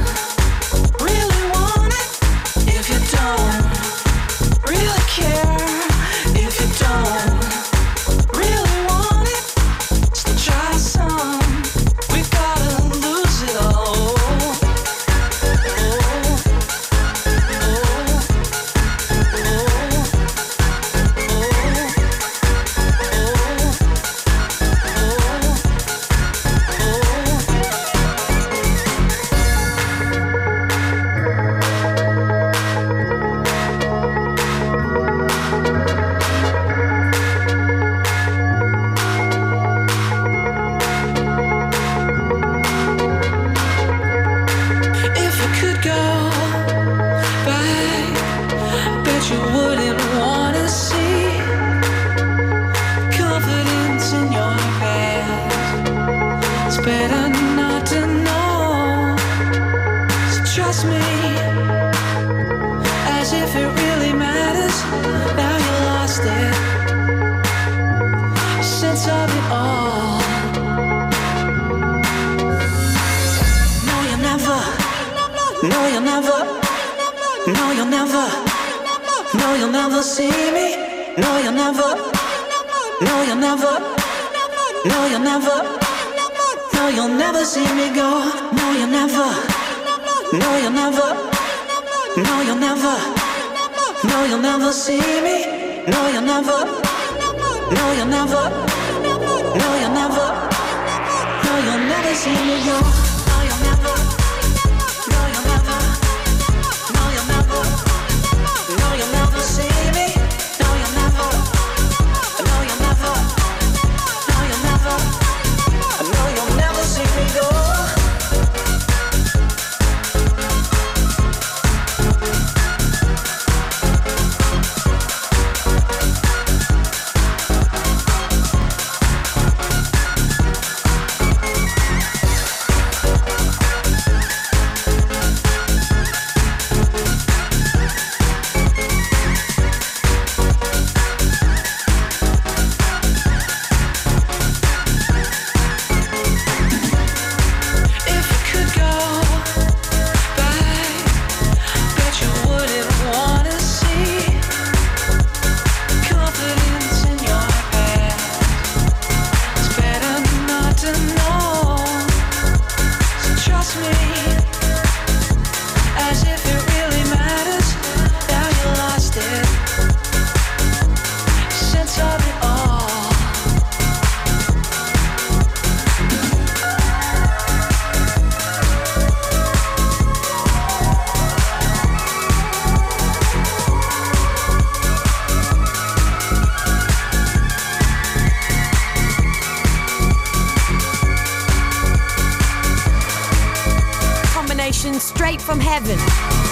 Heaven.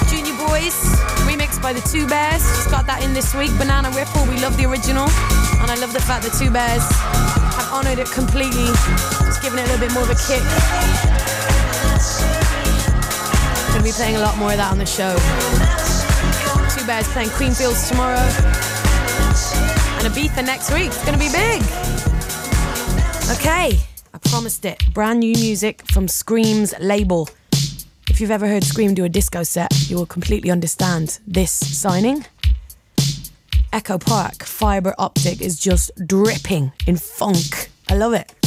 Junior Boys, remixed by the Two Bears. Just got that in this week. Banana Ripple, we love the original. And I love the fact that Two Bears have honoured it completely. Just giving it a little bit more of a kick. Gonna be playing a lot more of that on the show. Two Bears playing Creamfields tomorrow. And Ibiza next week. It's gonna be big. Okay, I promised it. Brand new music from Skream's label. If you've ever heard Skream do a disco set, you will completely understand this signing. Echo Park fiber optic is just dripping in funk. I love it.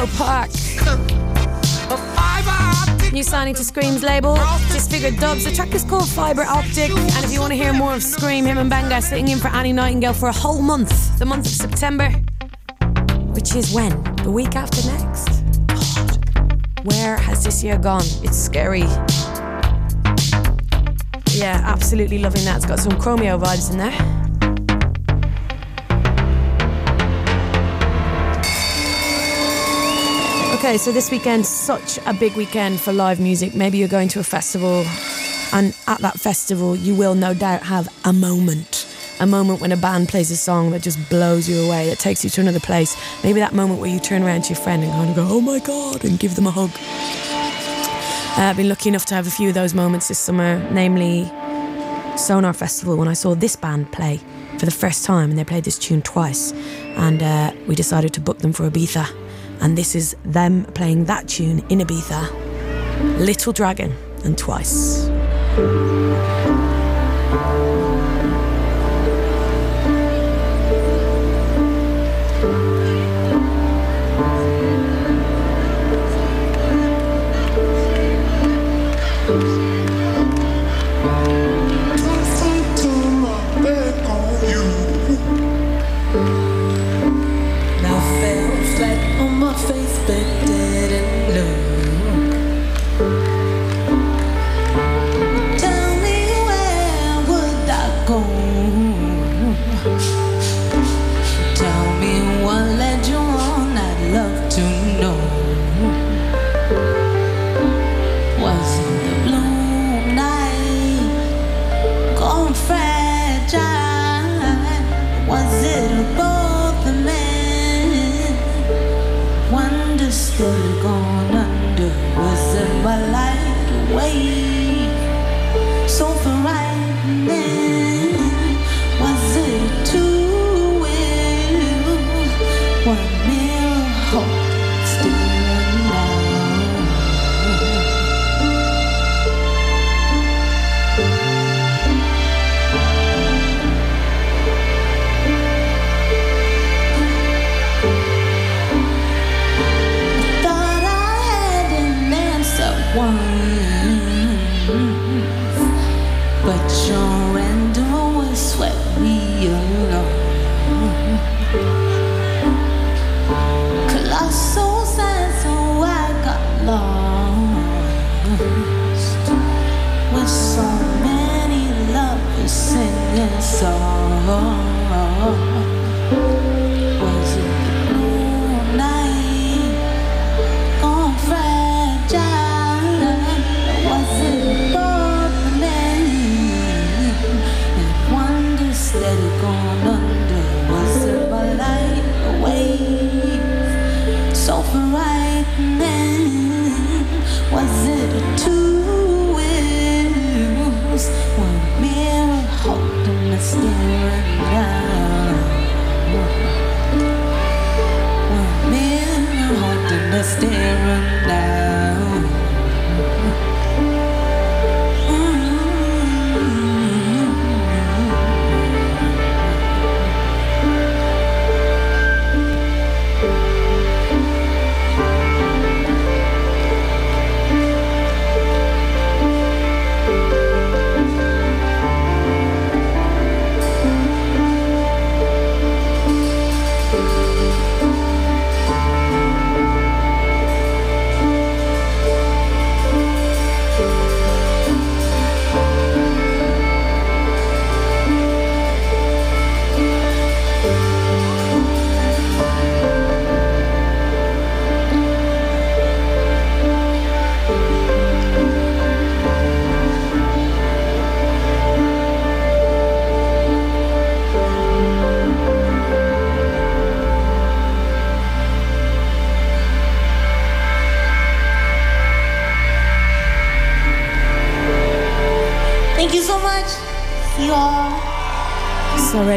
Echo Park. New signing to Skream's label, Disfigured Dubs. The track is called Fiber Optic. And if you want to hear more of Scream, him and Benga sitting in for Annie Nightingale for a whole month, the month of September, which is when? The week after next. God, where has this year gone? It's scary. Yeah, absolutely loving that. It's got some Chromeo vibes in there. Okay, so this weekend, such a big weekend for live music. Maybe you're going to a festival, and at that festival, you will no doubt have a moment. A moment when a band plays a song that just blows you away, that takes you to another place. Maybe that moment where you turn around to your friend and kind of go, oh my God, and give them a hug. Uh, I've been lucky enough to have a few of those moments this summer, namely Sonar Festival, when I saw this band play for the first time, and they played this tune twice. And uh, we decided to book them for Ibiza and this is them playing that tune in Ibiza Little Dragon and Twice. 거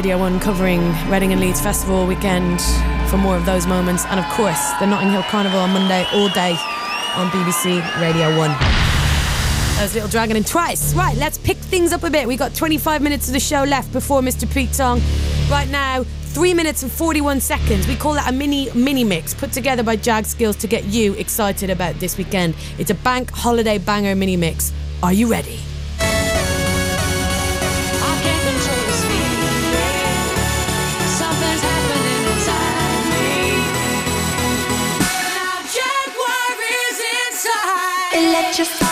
Radio 1 covering Reading and Leeds Festival weekend for more of those moments. And of course, the Notting Hill Carnival on Monday, all day on BBC Radio 1. That was Little Dragon and Twice. Right, let's pick things up a bit. We've got 25 minutes of the show left before Mr. Pete Tong. Right now, 3 minutes and 41 seconds. We call that a mini mini mix put together by Jag Skills to get you excited about this weekend. It's a bank holiday banger mini mix. Are you ready? just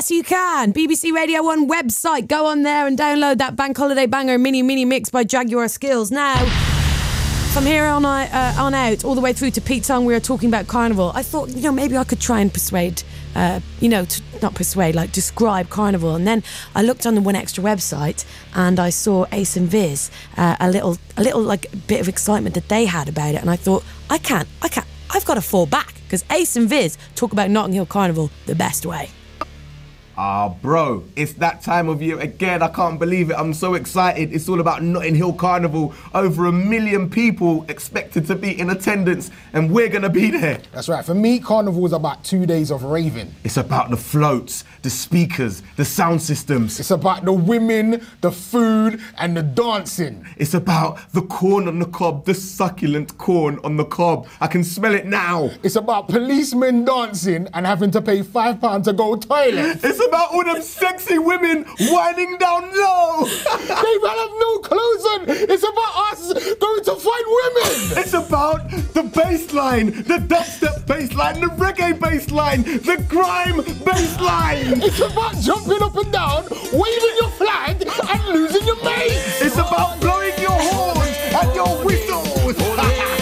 Yes, you can. BBC Radio 1 website. Go on there and download that Bank Holiday Banger mini mini mix by Jaguar Skills. Now, from here on, uh, on out, all the way through to Pete Tong, we were talking about Carnival. I thought, you know, maybe I could try and persuade, uh, you know, to, not persuade, like describe Carnival. And then I looked on the 1Xtra website and I saw Ace and Vis, uh, a little, a little like bit of excitement that they had about it. And I thought, I can't, I can't, I've got to fall back because Ace and Vis talk about Notting Hill Carnival the best way. Ah, bro, it's that time of year again. I can't believe it. I'm so excited. It's all about Notting Hill Carnival. Over a million people expected to be in attendance, and we're gonna be there. That's right. For me, Carnival is about two days of raving. It's about the floats, the speakers, the sound systems. It's about the women, the food, and the dancing. It's about the corn on the cob, the succulent corn on the cob. I can smell it now. It's about policemen dancing and having to pay five pounds to go toilet. It's about all them sexy women winding down low. [LAUGHS] they will have no clothes on. It's about us going to find women. It's about the bass line, the dubstep bass line, the reggae bass line, the grime bass line. It's about jumping up and down, waving your flag, and losing your mate. It's about blowing your horns and your whistles.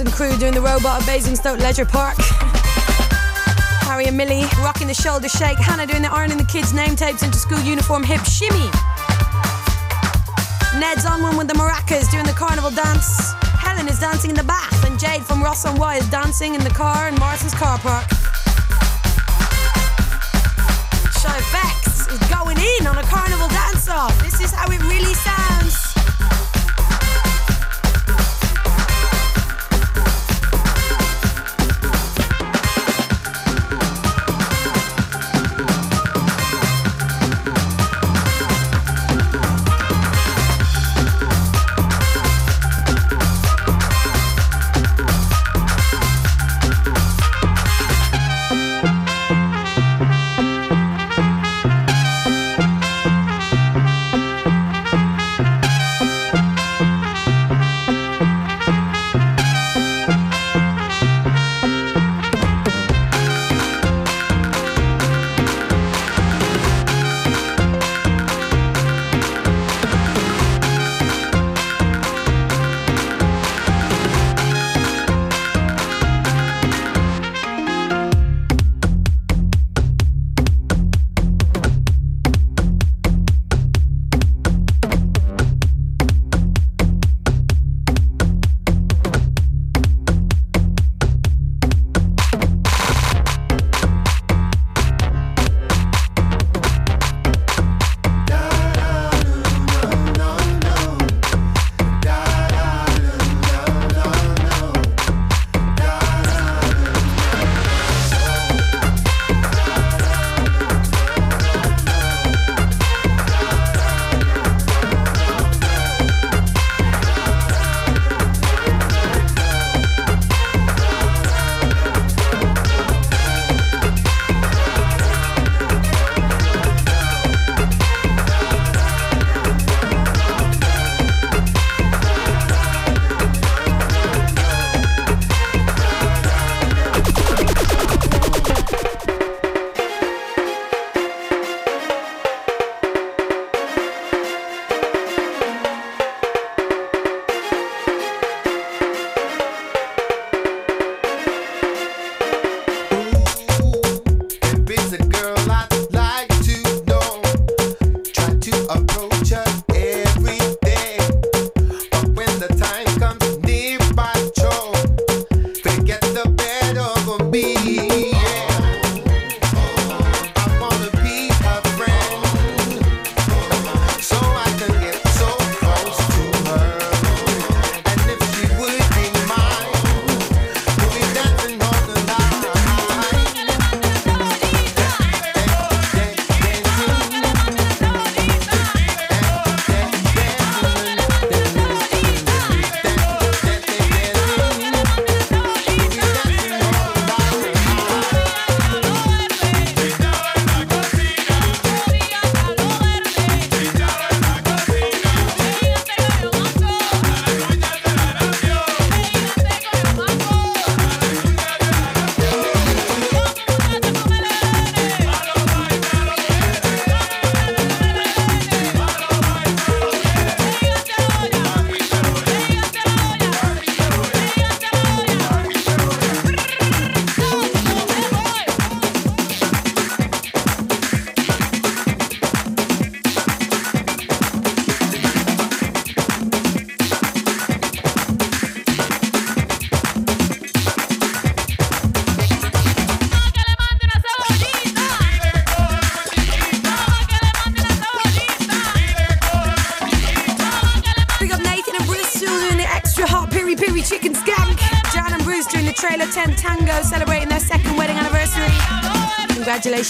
And crew doing the robot at Basingstoke Leisure Park. Harry and Millie rocking the shoulder shake. Hannah doing the ironing the kids' name tapes into school uniform hip shimmy. Ned's on one with the maracas doing the carnival dance. Helen is dancing in the bath, and Jade from Ross on Wye is dancing in the car in Martin's car park.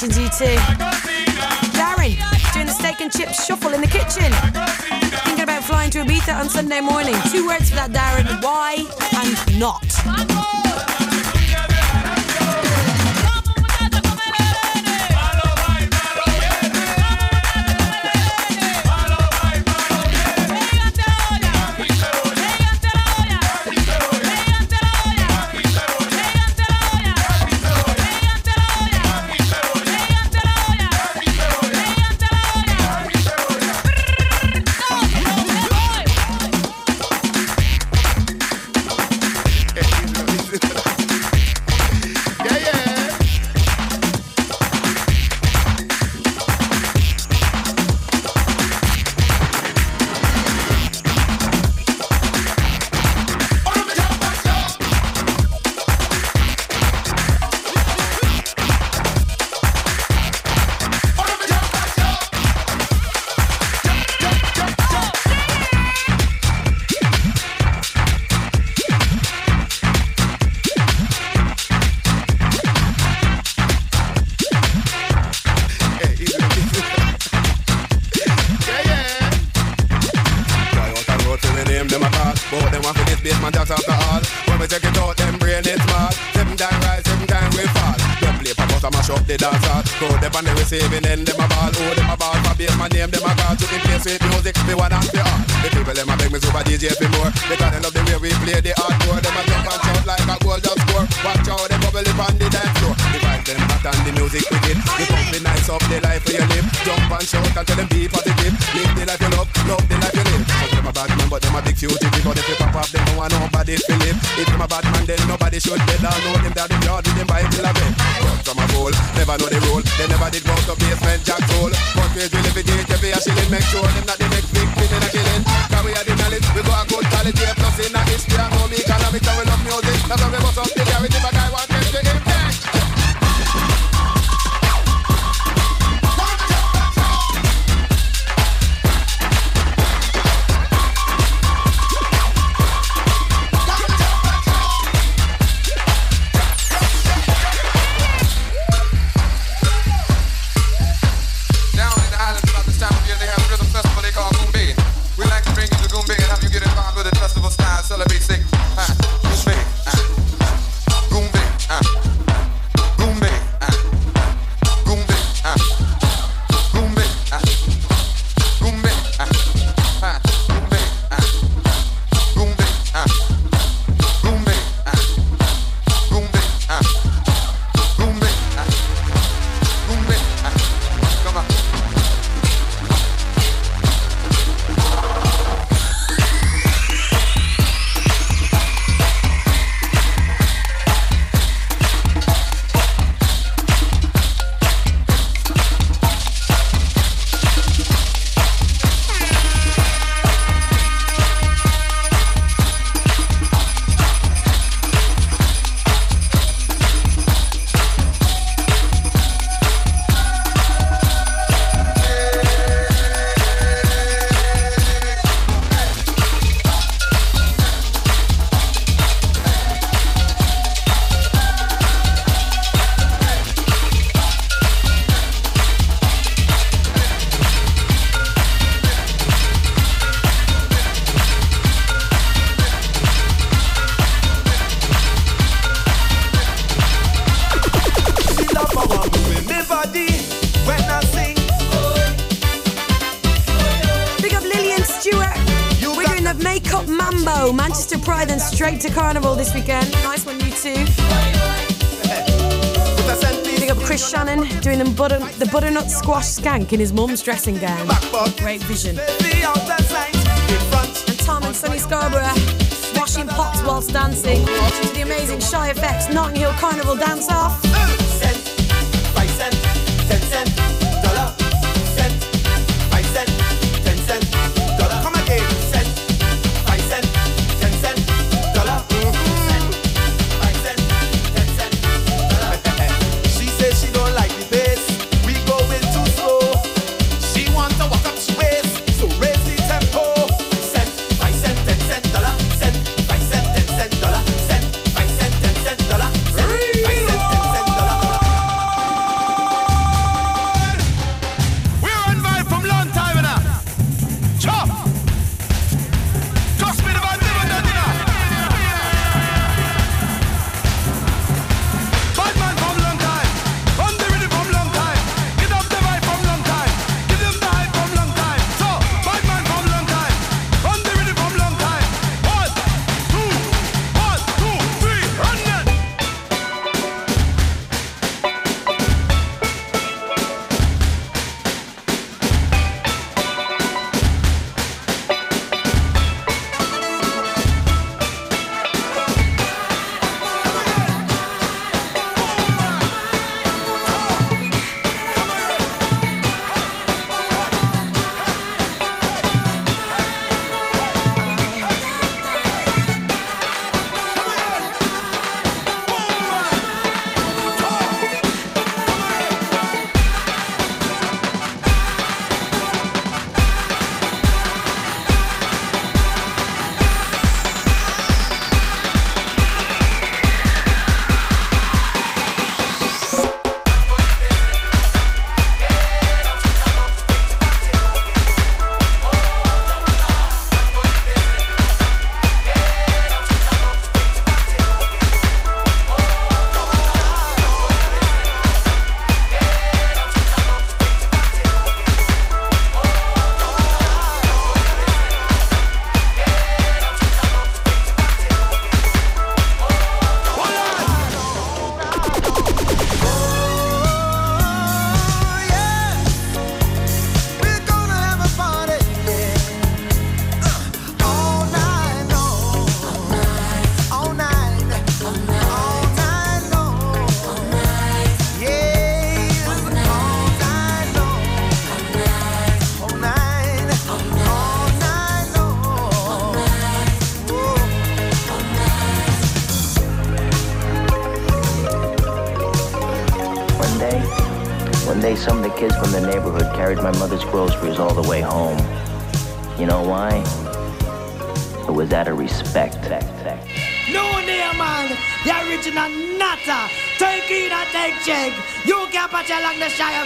You two. Darren doing the steak and chips shuffle in the kitchen. Thinking about flying to Ibiza on Sunday morning. Two words for that, Darren. Why music wicked. The company nice up the life for your live. Jump and shout and tell them be positive. Live the life you love, love the life you live. Cause them a bad man, but them a big fugitive. Because if they pop off, them don't want nobody to live. If them a bad man, then nobody should bet. I know them that them yard with them buy till a bed. But from a goal, never know the rule. They never did go to basement jack roll. But we will live it every a shilling. Make sure them not the next big thing in a killing. Cause we are the knowledge, we go a good quality. Plus in a history, and know me economics and we love music. That's why we bust up the garage. If squash skank in his mum's dressing gown. Great vision. And Tom and Sonny Scarborough washing pots whilst dancing to the amazing Shy FX Notting Hill Carnival dance off.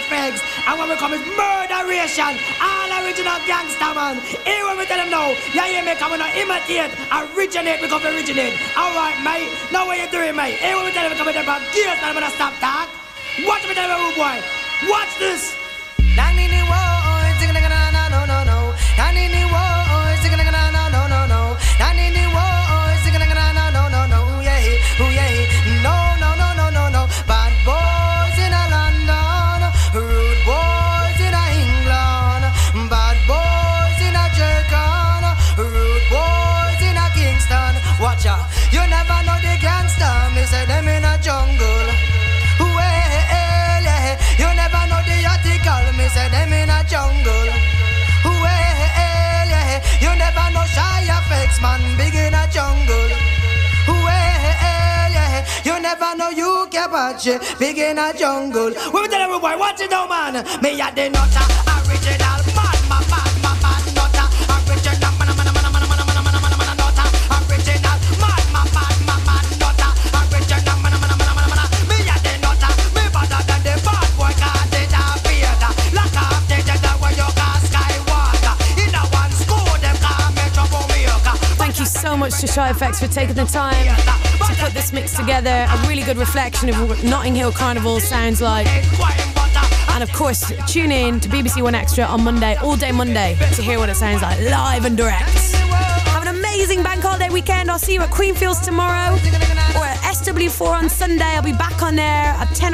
Effects. And when we come is murderation. All original gangster, man. Here when we tell them no. Yeah, yeah, me coming to imitate. Originate, we come originate. Alright, mate. Now what you doing, mate? Here when we tell them we coming to from gears, and I'm gonna stop that. Watch me tell them, oh boy. Watch this. Never know you can watch it, big in a jungle. We me tell everybody, watch it now, man. Me a the nutter, much to Shy FX for taking the time to put this mix together. A really good reflection of what Notting Hill Carnival sounds like. And of course, tune in to BBC 1Xtra on Monday, all day Monday, to hear what it sounds like live and direct. Have an amazing bank holiday weekend. I'll see you at Creamfields tomorrow or at SW4 on Sunday. I'll be back on there at 10 o'clock